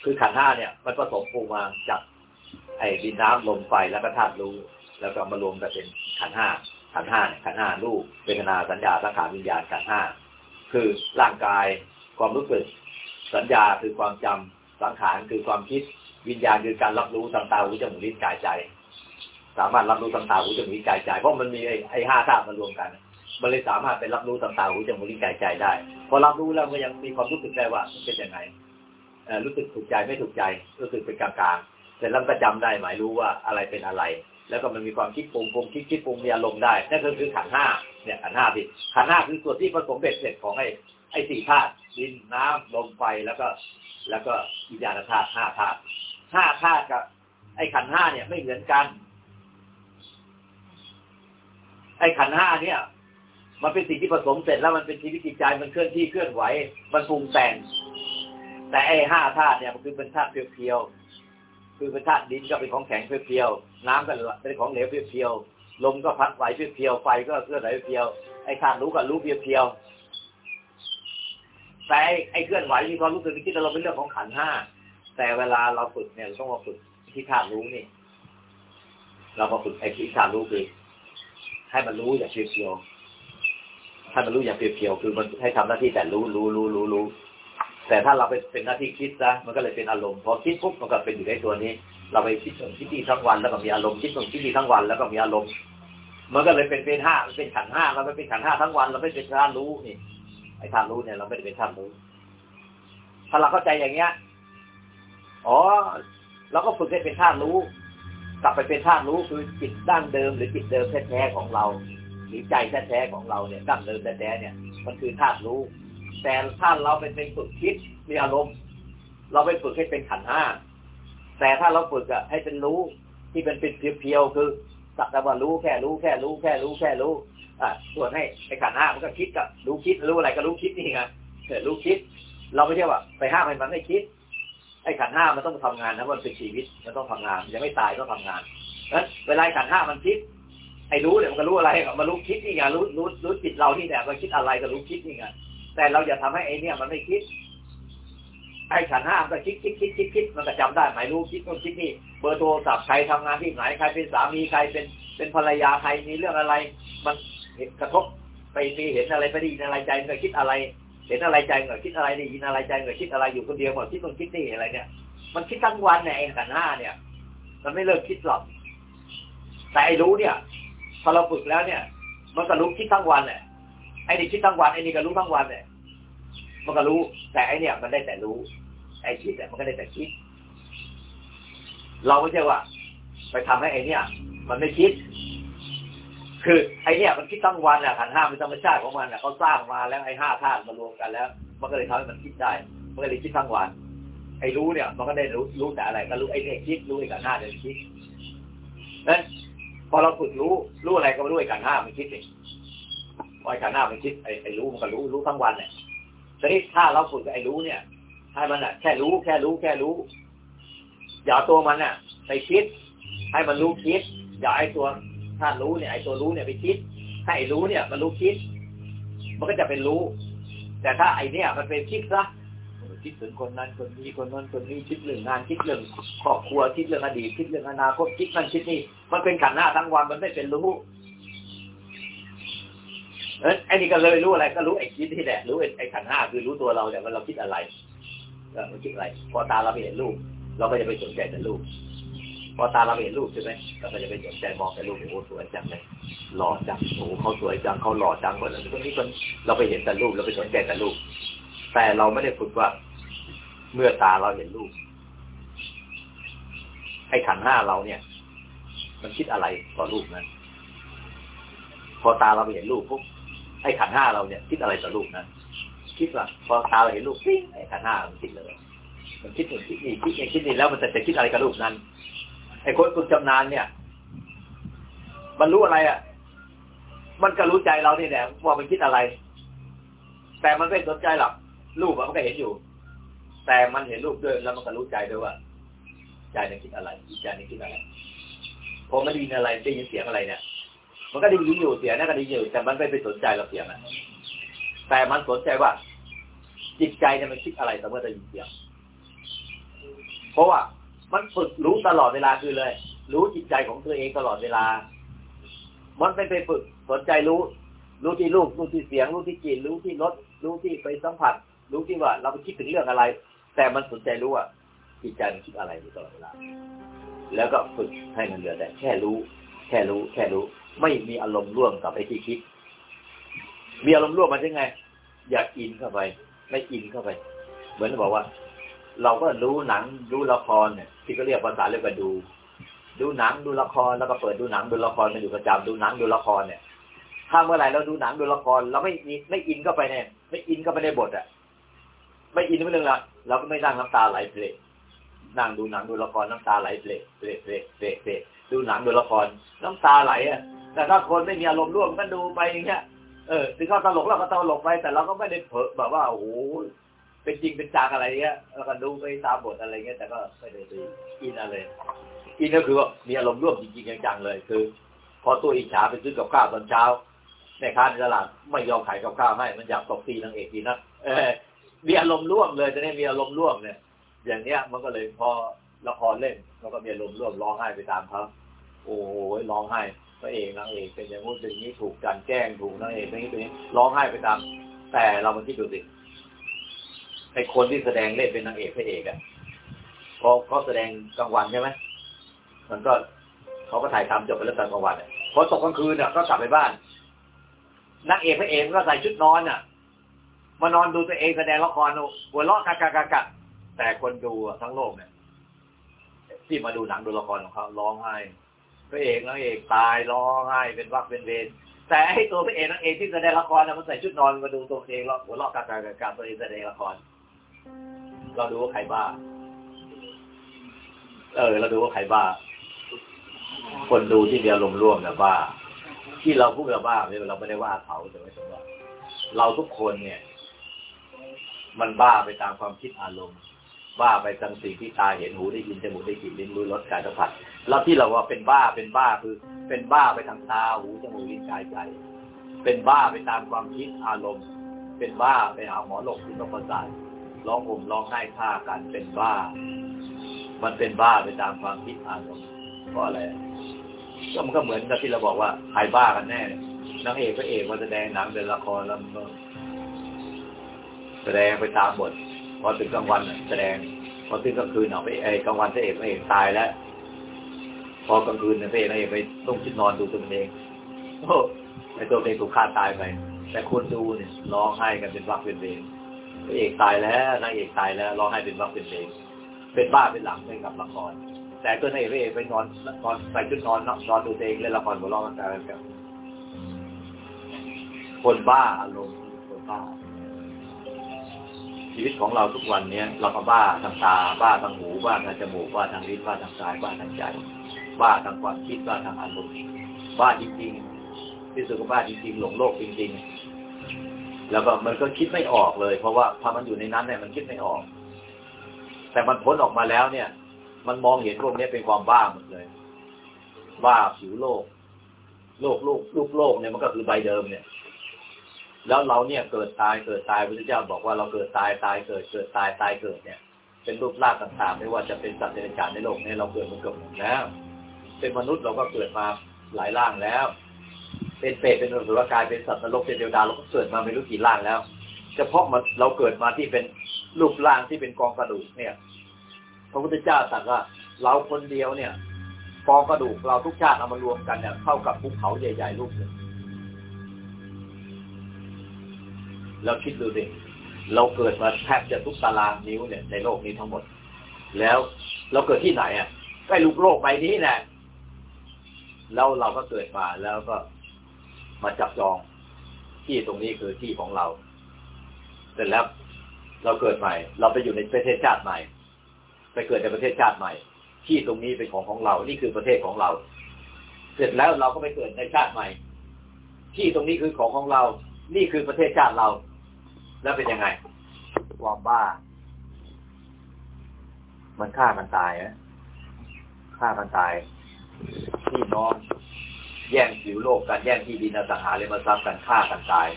คือขันห้าเนี่ย มันผสมปรุงมาจากไอ้ดินน้ำลมไฟแล้วก็ธาตุรู้ แล้วก็มารวมกันเป็นขันห้าขันห้าขันห้ารูปเวทนาสัญญาสังขารวิญญาณขันห้าคือร่างกายความรู้สึก สัญญาคือความจำสังขารคือความคิดวิญญาณคือการรับรู้ทางตาหูจมูกลิ้นกายใจ สามารถรับรู้ทางตาหูจมูกลิ้นกายใจเพราะมันมีไอ้ไอ้ห้าธาตุมารวมกัน มันเลยสามารถเป็นรับรู้ทางตาหูจมูกลิ้นกายใจได้ พอรับรู้แล้วก็ยังมีความรู้สึกได้ว่ามันเป็นยังไงรู้สึกถูกใจไม่ถูกใจ รู้สึกเป็นกลางๆเสร็จแล้วก็จำได้หมายรู้ว่าอะไรเป็นอะไร แล้วก็มันมีความคิดปรุงปรุงคิดคิดปรุงมีอารมณ์ได้นั่นก็คือขันห้าเนี่ยขันห้าที่ขันห้าคือส่วนที่ผสมเบ็ดเสร็จของไอ้ไอ้สี่ธาตุดินน้ำลมไฟแล้วก็ แล้วก็วิญาณธาตุห้าธาตุห้าธาตุกับ ไอ้ขันห้าเนี่ยไม่เหมือนกัน ไอ้ขันห้าเนี่ย มันเป็นสิ่งที่ผสมเสร็จแล้วมันเป็นชีวิตจิตใจมันเคลื่อนที่เคลื่อนไหว มันปรุงแต่ง แต่ไอ้ห้าธาตุเนี่ยมันคือเป็นธาตุเพียวๆคือเป็นธาตุดินก็เป็นของแข็งเพียวๆน้ำก็เป็นของเหลวเพียวๆลมก็พัดไหวเพียวๆไฟก็เคลื่อนไหวเพียวๆไอ้ธาตุรู้ก็รู้เพียวๆแต่ไอ้เคลื่อนไหวมีความรู้สึกคิดเราเป็นเรื่องของขันห้าแต่เวลาเราฝึกเนี่ยเราต้องมาฝึกที่ธาตุรู้นี่ เรามาฝึกไอ้ที่ธาตุรู้คือให้มันรู้อย่างเพียวๆ ให้มันรู้อย่างเพียวๆคือมันให้ทำหน้าที่แต่รู้รู้รู้รู้รู้แต่ถ้าเราไปเป็นหน้าที่คิดซะมันก็เลยเป็นอารมณ์พอคิดปุ๊บมันก็เป็นอยู่ในตัวนี้ เราไปคิดถึงคิดดีทั้งวันแล้วก็มีอารมณ์คิดถึงคิดดีทั้งวันแล้วก็มีอารมณ์มันก็เลยเป็นเป็นห้าเป็นขันห้าเราไม่เป็นขันห้าทั้งวันเราไม่เป็นธาตุรู้นี่ไอ้ธาตุรู้เนี่ยเราไม่ได้เป็นธาตุรู้ ถ้าเราเข้าใจอย่างเงี้ยอ๋อเราก็ฝึกให้เป็นธาตุรู้ กลับไปเป็นธาตุรู้คือจิตดั้งเดิม หรือจิตเดิมแท้ๆของเรา รือใจแท้ๆของเราเนี่ยดั้งเดิมแท้ๆเนี่ย มันคือธาตุรู้ แต่ถ้าเราเป็นเป็นฝึกคิดมีอารมณ์ เราไปฝึกให้เป็นขันห้าแต่ถ้าเราฝึกอะให้เป็นรู้ที่เป็นเป็นเพียวๆคือสักแต่ว่ารู้แค่รู้แค่รู้แค่รู้แค่รู้อะส่วนให้ไอ้ขันห้ามันก็คิดกับรู้คิดรู้อะไรก็รู้คิดนี่ไงเกิดรู้คิด เราไม่ใช่ว่าไปห้ามให้มันไม่คิด ไอ้ขันห้ามันต้องทำงานนะมันเป็นชีวิตมันต้องทำงานยังไม่ตายต้องทำงานนั้นเวลาขันห้ามันคิด ไอ้รู้เนี่ยมันก็รู้อะไรมันรู้คิดนี่ไงรู้รู้รู้จิตเรานี่แหละมันคิดอะไรก็รู้คิดนี่ไงแต่เราอย่าทำให้ไอ้เนี่ยมันไม่คิดไอ้ขันห้ามันก็คิดคิดคิดคิดคิดมันก็จำได้หมายรู้คิดต้องคิดนี่เบอร์โทรศัพท์ใครทำงานที่ไหนใครเป็นสามีใครเป็นเป็นภรรยาใครมีเรื่องอะไร มันกระทบไปมีเห็นอะไรไม่ได้ยินอะไรใจมันก็คิดอะไร เห็นอะไรใจมันก็คิดอะไรได้ยินอะไรใจมันก็คิดอะไรอยู่คนเดียวหมดคิดต้คิดนี่อะไรเนี่ย มันคิดทั้งวันเนี่ยไอ้ขันห้าเนี่ย มันไม่เลิกคิดหรอกแต่ไอ้รู้เนี่ย พอเราฝึกแล้วเนี่ย มันก็รู้คิดทั้งวันเนี่ยไอ้นี่คิดทั้งวันไอ้นี่ก็รู้ทั้งวันเนี่ยมันก็รู้ แต่ไอ้เนี่ย มันได้แต่รู้ ไอ้คิดแต่มันก็ได้แต่คิด เราไม่ใช่ว่า ไปทำให้ไอ้เนี่ย มันไม่คิด คือไอ้เนี่ย มันคิดทั้งวันอะขันห้าเป็นธรรมชาติของมันอะเขาสร้างมาแล้วไอ้ห้าธาตุมารวมกันแล้ว มันก็เลยทำให้มันคิดได้ มันก็เลยคิดทั้งวันไอ้รู้เนี่ย มันก็ได้รู้รู้แต่อะไรก็รู้ไอ้เนี่ยคิดรู้ไอ้ขันห้าเดินคิดนั้น พอเราฝึกรู้รู้อะไรก็ไม่รู้ไอ้ขันธ์ห้ามันคิดเองพอไอ้ขันธ์ห้ามันคิดไอ้ไอ้รู้มันก็รู้รู้ทั้งวันเนี่ยทีนี้ถ้าเราฝึกไอ้รู้เนี่ยให้มันอะแค่รู้แค่รู้แค่รู้ อย่าตัวมันเนี่ยไปคิด ให้มันรู้คิด อย่าไอ้ตัวถ้ารู้เนี่ยไอ้ตัวรู้เนี่ยไปคิด ให้ไอ้รู้เนี่ย มันรู้คิด มันก็จะเป็นรู้ แต่ถ้าไอ้เนี่ย มันเป็นคิดซะ คิดถึงคนนั้นคนนี้คนนั้นคนนี้คิดเรื่องงานคิดเรื่องครอบครัวคิดเรื่องอดีตคิดเรื่องอนาคตคิดนั่นคิดนี่มันเป็นขันหน้าทั้งวันมันไม่เป็นรู้เออไอ้นี่ก็เลยรู้อะไร ก็รู้ไอ้คิดที่แหละรู้ไอ้ขันห้าคือรู้ตัวเราแต่ว่าเราคิดอะไรเราคิดอะไร พอตาเราไปเห็นรูปเราก็จะไปสนใจแต่รูปพอตาเราไปเห็นรูปใช่ไหมเราก็จะไปสนใจมองแต่รูปโอ้สวยจังเลยหล่อจังโอ้โหเขาสวยจังเขาหล่อจังคนนั้นคนนี้คนเราไปเห็นแต่รูปเราไปสนใจแต่รูปแต่เราไม่ได้ฝึกว่า เมื่อตาเราเห็นรูปไอ้ขันห้าเราเนี่ย มันคิดอะไรต่อรูปนั้น พอตาเราไปเห็นรูปปุ๊บไอ้ขันห้าเราเนี่ย คิดอะไรต่อรูปนั้น คิดว่าพอตาเราเห็นรูปปิ๊งไอ้ขันห้ามันคิดเลยมันคิดอย่งคิดนี่คิดอย่างคิดนี่แล้วมันจะจะคิดอะไรกับรูปนั้น ไอ้คนฝึกชำนาญเนี่ย มันรู้อะไรอะ มันก็รู้ใจเรานี่แหละว่ามันคิดอะไร แต่มันไม่สนใจหรอกรูปมันก็เห็นอยู่ แต่มันเห็นรูปด้วยแล้วมันก็รู้ใจด้วยว่าใจนี่คิดอะไรใจนี่คิดอะไรพอมันได้ยินอะไรได้ยินเสียงอะไรเนี่ย มันก็ได้ยินอยู่เสียงนั่นก็ได้ยินอยู่แต่มันไม่ไปสนใจเราเสียงนะแต่มันสนใจว่า จิตใจเนี่ยมันคิดอะไรแต่เมื่อได้ยินเสียง เพราะว่ามันฝึกรู้ตลอดเวลาคือเลย รู้จิตใจของตัวเองตลอดเวลา มันไม่ไปฝึกสนใจรู้ รู้ที่รูปรู้ที่เสียง รู้ที่กลิ่นรู้ที่รสรู้ที่ไปสัมผัส รู้ที่ว่าเราไปคิดถึงเรื่องอะไร แต่มันสนใจรู้ว่าจิตใจมันคิดอะไรอยู่ตลอดเวลา แล้วก็ฝึกให้มันเหลือแต่แค่รู้ แค่รู้ แค่รู้ ไม่มีอารมณ์ร่วมกับไอ้ที่คิด มีอารมณ์ร่วมมันยังไง อยากอินเข้าไป ไม่อินเข้าไป เหมือนบอกว่า เราก็ดูหนังดูละครเนี่ยที่เขาเรียกภาษาเรียกว่าดู ดูหนังดูละครแล้วก็เปิดดูหนังดูละครมันอยู่ประจำดูหนังดูละครเนี่ยถ้าเมื่อไหร่เราดูหนังดูละครเราไม่ไม่ in เข้าไปเนี่ยไม่ in เข้าไปในบทอะ ไม่ in ในเรื่องละ เราก็ไม่นั่งน้ำตาไหลเพลนั่งดูหนังดูละครน้ำตาไหลเพลเพลเพลเพลเพลดูหนังดูละครน้ำตาไหลอะ แต่ถ้าคนไม่มีอารมณ์ร่วมก็ดูไปอย่างเงี้ยเออถึงเขาตลกเราก็ตลกไป แต่เราก็ไม่ได้เผลอแบบว่าโอ้โหเป็นจริงเป็นจังอะไรเงี้ยแล้วก็ดูไปตามบทอะไรเงี้ยแต่ก็ไม่ได้ไปอินอะไรอินก็คือว่ามีอารมณ์ร่วมจริงๆจังๆเลย คือ พอตัวอิจฉาไปซื้อกับข้าวตอนเช้าแม่ค้าในตลาดไม่ยอมขายกับข้าวให้มันอยากตบตีนางเอกดีนะเออ มีอารมณ์ร่วมเลยจะได้มีอารมณ์ร่วมเนี่ย อย่างเนี้ยมันก็เลยพอละครเล่นมันก็มีอารมณ์ร่วมร้องไห้ไปตามเขาโอ้ยร้องไห้พระเอกนางเอกเป็นอย่างงู้นเป็นอย่างนี้ถูกกันแกล้งถูกนางเอกเป็นอย่างนี้เป็นอย่างนี้ร้องไห้ไปตาม แต่เรามาคิดดูสิไอคนที่แสดงเล่นเป็นนางเอกพระเอกอะพอเขาแสดงกลางวันใช่ไหมมันก็เขาก็ถ่ายทำจบไปแล้วตอนกลางวันพอตกกลางคืนเนี่ยก็กลับไปบ้านนางเอกพระเอกก็ใส่ชุดนอนอะ มานอนดูตัวเองแสดงละครหัวเราะกะกะกะกะแต่คนดูทั้งโลกเนี่ยที่มาดูหนังดูละครของเขาร้องไห้พระเอกนางเอกตายร้องไห้เป็นวักเป็นเวรแต่ให้ตัวพระเอกนางเอกที่แสดงละครเนี่ยมันใส่ชุดนอนมาดูตัวเองแล้วหัวเราะกะกะกะกะตัวเองแสดงละคร เราดูว่าใครบ้า เออ เราดูว่าใครบ้า คนดูที่มีอารมร่วมเนี่ยบ้า ที่เราพูดว่าบ้าเนี่ยเราไม่ได้ว่าเขาแต่ไม่ใช่ว่าเราทุกคนเนี่ย มันบ้าไปตามความคิดอารมณ์ บ้าไปตามสิ่งที่ตาเห็นหูได้ยินจมูกได้กลิ่นลิ้นรู้รสกายสัมผัสแล้วที่เราว่าเป็นบ้าเป็นบ้าคือ เป็นบ้าไปทางตาหูจมูกลิ้นกายใจ เป็นบ้าไปตามความคิดอารมณ์ เป็นบ้าไปหาหมอหลกที่ต้องประสาทร้องห่มร้องไห้ฆ่ากันเป็นบ้า มันเป็นบ้าไปตามความคิดอารมณ์เพราะอะไรก็มันก็เหมือนกับที่เราบอกว่าใครบ้ากันแน่นางเอกพระเอกมาแสดงหนังเป็นละครแล้ว แสดงไปตามบทพอถึงกลางวันแสดงพอถึงกลางคืนเอาไปไอ้กลางวันพระเอกพระเอกตายแล้ว พอกลางคืนเนี่ยพระเอกนางเอกไปต้องชิดนอนดูตัวเองโอ้ไอ้ตัวเองถูกฆ่าตายไป แต่คนดูเนี่ยร้องไห้กันเป็นวักเป็นเวรพระเอกตายแล้วนางเอกตายแล้วร้องไห้เป็นวักเป็นเวรเป็นบ้าเป็นหลังเป็นกับละครแต่ตัวนายพระเอกไปนอนนอนใส่ชุดนอนนอนดูตัวเองเล่นละครหัวเราะกันกันคนบ้าอารมณ์คนบ้า ชีวิตของเราทุกวันเนี้ยเราก็บ้าทางตา บ้าทางหู บ้าทางจมูก บ้าทางลิ้น บ้าทางกาย บ้าทางใจ บ้าทางความคิด บ้าทางอารมณ์ บ้าจริงๆที่สุดก็บ้าจริงๆ หลงโลกจริง ๆ แล้วก็มันก็คิดไม่ออกเลย เพราะว่าพอมันอยู่ในนั้นเนี่ยมันคิดไม่ออก แต่มันพ้นออกมาแล้วเนี่ย มันมองเห็นพวกนี้เป็นความบ้าหมดเลยว่าผิวโลก โลกโลกลูกโลกเนี่ยมันก็คือใบเดิมเนี่ย แล้วเราเนี่ยเกิดตายเกิดตายพระพุทธเจ้าบอกว่าเราเกิดตายตายเกิดเกิดตายตายเกิดเนี่ย เป็นรูปร่างต่างๆ ไม่ว่าจะเป็นสัตว์เดรัจฉาในโลกเนี้เราเกิดมาเกือบหมดแล้ว เป็นมนุษย์เราก็เกิดมาหลายร่างแล้ว เป็นเปรตเป็นอสุรกายเป็นสัตว์นรกเป็นเทวดาเราก็เกิดมาไม่รู้กี่ร่างแล้ว เฉพาะมันเราเกิดมาที่เป็นรูปร่างที่เป็นกองกระดูกเนี่ย พระพุทธเจ้าตรัสว่าเราคนเดียวเนี่ยกองกระดูกเราทุกชาติเอามารวมกันเนี่ยเท่ากับภูเขาใหญ่ๆลูกหนึ่ง แล้วคิดดูดิเราเกิดมาแทบจะทุกตารางนิ้วเนี่ยในโลกนี้ทั้งหมด แล้วเราเกิดที่ไหนอะใกล้ลูกโลกใบนี้แหละแล้วเราก็เกิดมาแล้วก็มาจับจองที่ตรงนี้คือที่ของเรา เสร็จแล้วเราเกิดใหม่ เราไปอยู่ในประเทศชาติใหม่ ไปเกิดในประเทศชาติใหม่ ที่ตรงนี้เป็นของของเรา นี่คือประเทศของเรา เสร็จแล้วเราก็ไปเกิดในชาติใหม่ ที่ตรงนี้คือของของเรา นี่คือประเทศชาติเรา แล้วเป็นยังไงความบ้า มันฆ่ามันตายนะฆ่ามันตายพี่น้องแย่งผิวโลกกันแย่งที่ดินอสังหาริมทรัพย์กันฆ่ากันตาย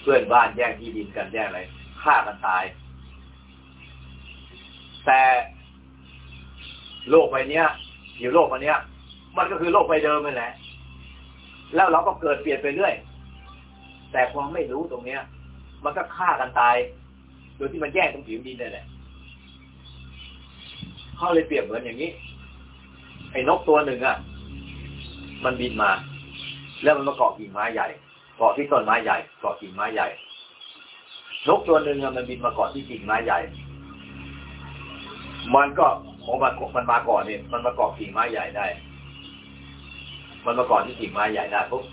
เพื่อนบ้านแย่งที่ดินกันแย่งอะไรฆ่ากันตาย แต่โลกใบนี้ยอยู่โลกใบเนี้ย มันก็คือโลกใบเดิมนั่นแหละ แล้วเราก็เกิดเปลี่ยนไปเรื่อยแต่ความไม่รู้ตรงเนี้ย มันก็ฆ่ากันตาย โดยที่มันแย่งตรงผิวดินนั่แหละเขาเลยเปรียบเหมือนอย่างนี้ ไอ้นกตัวหนึ่งอะ มันบินมา แล้วมันมาเกาะกิ่งไม้ใหญ่เกาะที่ต้นไม้ใหญ่เกาะกิ่งไม้ใหญ่นกตัวหนึ่งอะมันบินมาเกาะที่กิ่งไม้ใหญ่ มันก็ของมันมันมาก่อนเนี่ยมันมาเกาะกิ่งไม้ใหญ่ได้ มันมาเกาะที่กิ่งไม้ใหญ่ได้ปุ๊บ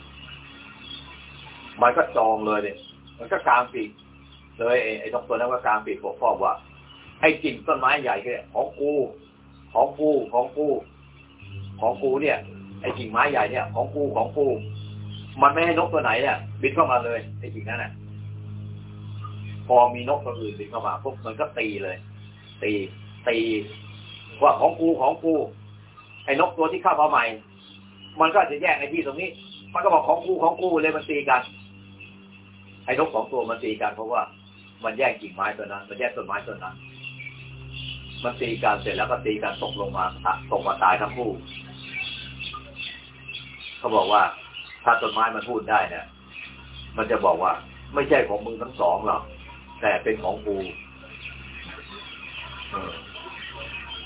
มันก็จองเลยเนี่ย มันก็กลางปีกเลยไอ้นกตัวนั้นก็กลางปีกปกป้องว่าไอ้กิ่งต้นไม้ใหญ่เนี่ยของกูของกูของกูของกูเนี่ย ไอ้กิ่งไม้ใหญ่เนี่ย ของกูของกูมันไม่ให้นกตัวไหนเนี่ยบินเข้ามาเลยไอ้กิ่งนั้นน่ะ พอมีนกตัวอื่นบินเข้ามาปุ๊บมันก็ตีเลย ตี ตีว่าของกูของกูไอ้นกตัวที่เข้ามาใหม่ มันก็จะแยกไอ้ที่ตรงนี้ มันก็บอกของกูของกูเลยมันตีกัน ไอ้นกสองตัวมันตีกันเพราะว่ามันแย่งกิ่งไม้ตัวนั้น มันแย่งต้นไม้ต้นนั้น มันตีกันเสร็จแล้วก็ตีกันตกลงมาตกมาตายทั้งคู่ เขาบอกว่า ถ้าต้นไม้มันพูดได้เนี่ย มันจะบอกว่า ไม่ใช่ของมึงทั้งสองหรอก แต่เป็นของกู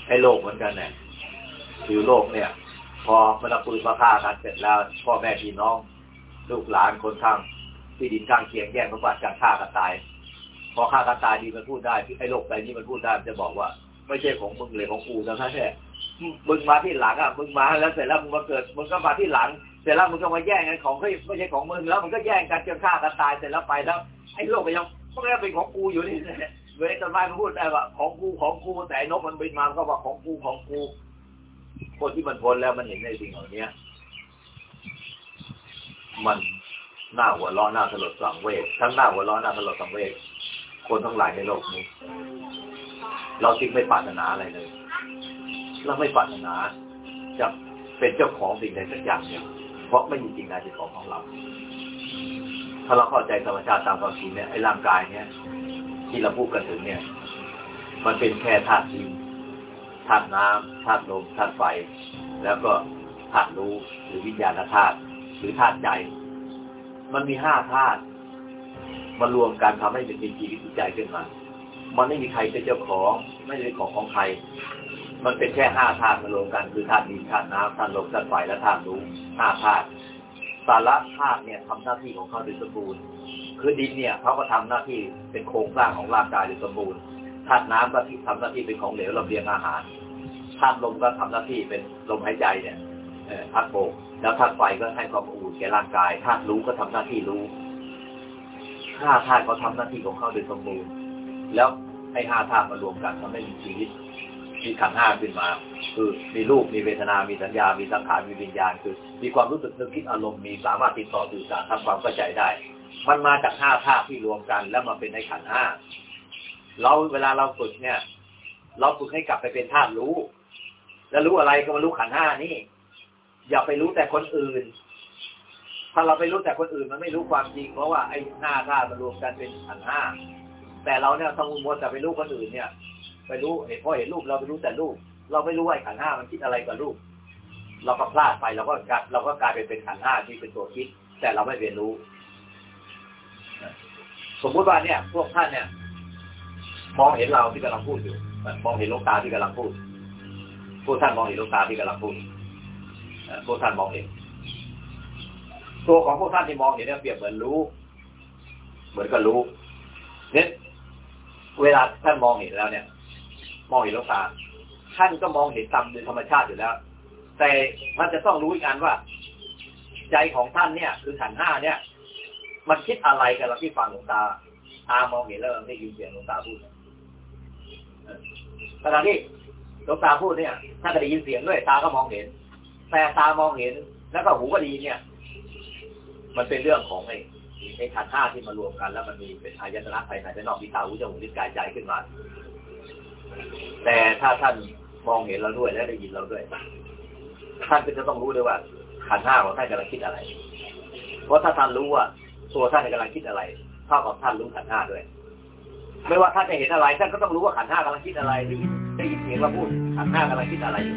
ให้โลกเหมือนกันเนี่ยคือโลกเนี่ย พอมันเอาปืนมาฆ่ากันเสร็จแล้วพ่อแม่พี่น้อง ลูกหลานคนข้าง ที่ดินข้างเคียงแย่งสมบัติกันฆ่ากันตาย พอฆ่ากันตายดีมันพูดได้ไอ้โลกใบนี้มันพูดได้มันจะบอกว่า ไม่ใช่ของมึงเลยของกูแต่ถ้าแค่มึงมาที่หลังอะมึงมาแล้วเสร็จแล้วมึงมาเกิดมึงก็มาที่หลัง เสร็จแล้วมึงก็มาแย่งกันของไม่ใช่ของมึงแล้วมึงก็แย่งกันจนฆ่ากันตายเสร็จแล้วไปแล้วไอ้โลกก็ยังมันก็เป็นของกูอยู่นี่เวลาต้นไม้มันพูดได้ว่าของกูของกูแต่นกมันบินมาก็บอกของกูของกู คนที่มันพ้นแล้วมันเห็นในสิ่งเหล่านี้มัน หน้าหัวล้อหน้าสลดสังเวชทั้งหน้าหัวล้อหน้าสลดสังเวชคนทั้งหลายในโลกนี้ เราจึงไม่ปรารถนาอะไรเลยเราไม่ปรารถนาจะเป็นเจ้าของสิ่งใดสักอย่างเนี่ยเพราะไม่มีสิ่งใดเป็นของของเรา ถ้าเราเข้าใจธรรมชาติตามความจริงเนี่ยไอ้ร่างกายเนี่ย ที่เราพูดกันถึงเนี่ย มันเป็นแค่ธาตุดินธาตุน้ำธาตุลมธาตุไฟ แล้วก็ธาตุรู้หรือวิญญาณธาตุหรือธาตุใจ มันมีห้าธาตุมารวมกันทำให้เป็นชีวิตจิตใจขึ้นมา มันไม่มีใครเป็นเจ้าของ ไม่ใช่ของของใคร มันเป็นแค่ห้าธาตุมารวมกันคือธาตุดินธาตุน้ำธาตุลมธาตุไฟและธาตุรู้ห้าธาตุสาระธาตุเนี่ยทำหน้าที่ของเขาโดยสมบูรณ์ คือดินเนี่ยเขาก็ทำหน้าที่เป็นโครงสร้างของร่างกายโดยสมบูรณ์ธาตุน้ำก็ทำหน้าที่เป็นของเหลวลำเลียงอาหารธาตุลมก็ทำหน้าที่เป็นลมหายใจเนี่ย ธาตุโบกแล้วธาตุไฟก็ให้ความอุ่นแก่ร่างกายธาตุรู้ก็ทำหน้าที่รู้ห้าธาตุเขาทำหน้าที่ของเขาโดยสมบูรณ์แล้วให้ห้าธาตุมารวมกันทำให้มีชีวิตมีขันห้าขึ้นมา คือมีรูปมีเวทนา มีสัญญา มีสังขาร มีวิญญาณ คือ มีความรู้สึกนึกคิดอารมณ์ มีสามารถติดต่อสื่อสารทำความเข้าใจได้ มันมาจากห้าธาตุที่รวมกัน แล้วมาเป็นในขันห้า เราเวลาเราฝึกเนี่ย เราฝึกให้กลับไปเป็นธาตุรู้ แล้วรู้อะไรก็มารู้ขันห้านี่ อย่าไปรู้แต่คนอื่น ถ้าเราไปรู้แต่คนอื่นมันไม่รู้ความจริง เพราะว่าไอ้หน้าธาตุมารวมกันเป็นขันห้า แต่เราเนี่ยต้องมัวแต่ไปรู้คนอื่นเนี่ย ไปรู้เห็นพราะเห็นรูปเราไปรู้แต่รูป เราไม่รู้ไอ้ขันห้ามันคิดอะไรกับรูป เราก็พลาดไปเราก็กลายเราก็กลายไปเป็นขันห้าที่เป็นตัวคิด แต่เราไม่เรียนรู้ สมมุติว่าเนี่ย พวกท่านเนี่ยมองเห็นเราที่กำลังพูดอยู่มองเห็นลูกตาที่กำลังพูดพวกท่านมองเห็นลูกตาที่กำลังพูด พวกท่านมองเห็น ตัวของพวกท่านที่มองเห็นเนี่ยเปรียบเหมือนรู้ เหมือนกับรู้เนี่ยเวลาท่านมองเห็นแล้วเนี่ย มองเห็นลูกตาท่านก็มองเห็นตามโดยธรรมชาติอยู่แล้ว แต่ท่านจะต้องรู้อีกอันว่า ใจของท่านเนี่ย คือขันห้าเนี่ย มันคิดอะไรกันเราที่ฟังหลวงตาตามองเห็นแล้วได้ยินเสียงหลวงตาพูดขณะที่หลวงตาพูดเนี่ยท่านก็ได้ยินเสียงด้วยตาก็มองเห็น แต่ตามองเห็นแล้วก็หูก็ดีเนี่ย มันเป็นเรื่องของไอ้ไอ้ขันธ์ห้าที่มารวมกัน แล้วมันมีเป็นอายตนะภายในภายนอกมีตาหูจมูกลิ้นกายใจขึ้นมา แต่ถ้าท่านมองเห็นเราด้วยและได้ยินเราด้วย ท่านก็จะต้องรู้ด้วยว่าขันห้าของท่านกำลังคิดอะไร เพราะถ้าท่านรู้ว่าตัวท่านกำลังคิดอะไรเท่ากับท่านรู้ขันห้าด้วย ไม่ว่าท่านจะเห็นอะไรท่านก็ต้องรู้ว่าขันห้ากำลังคิดอะไรได้ยินได้ยินเสียงเราพูดขันห้ากำลังคิดอะไรอยู่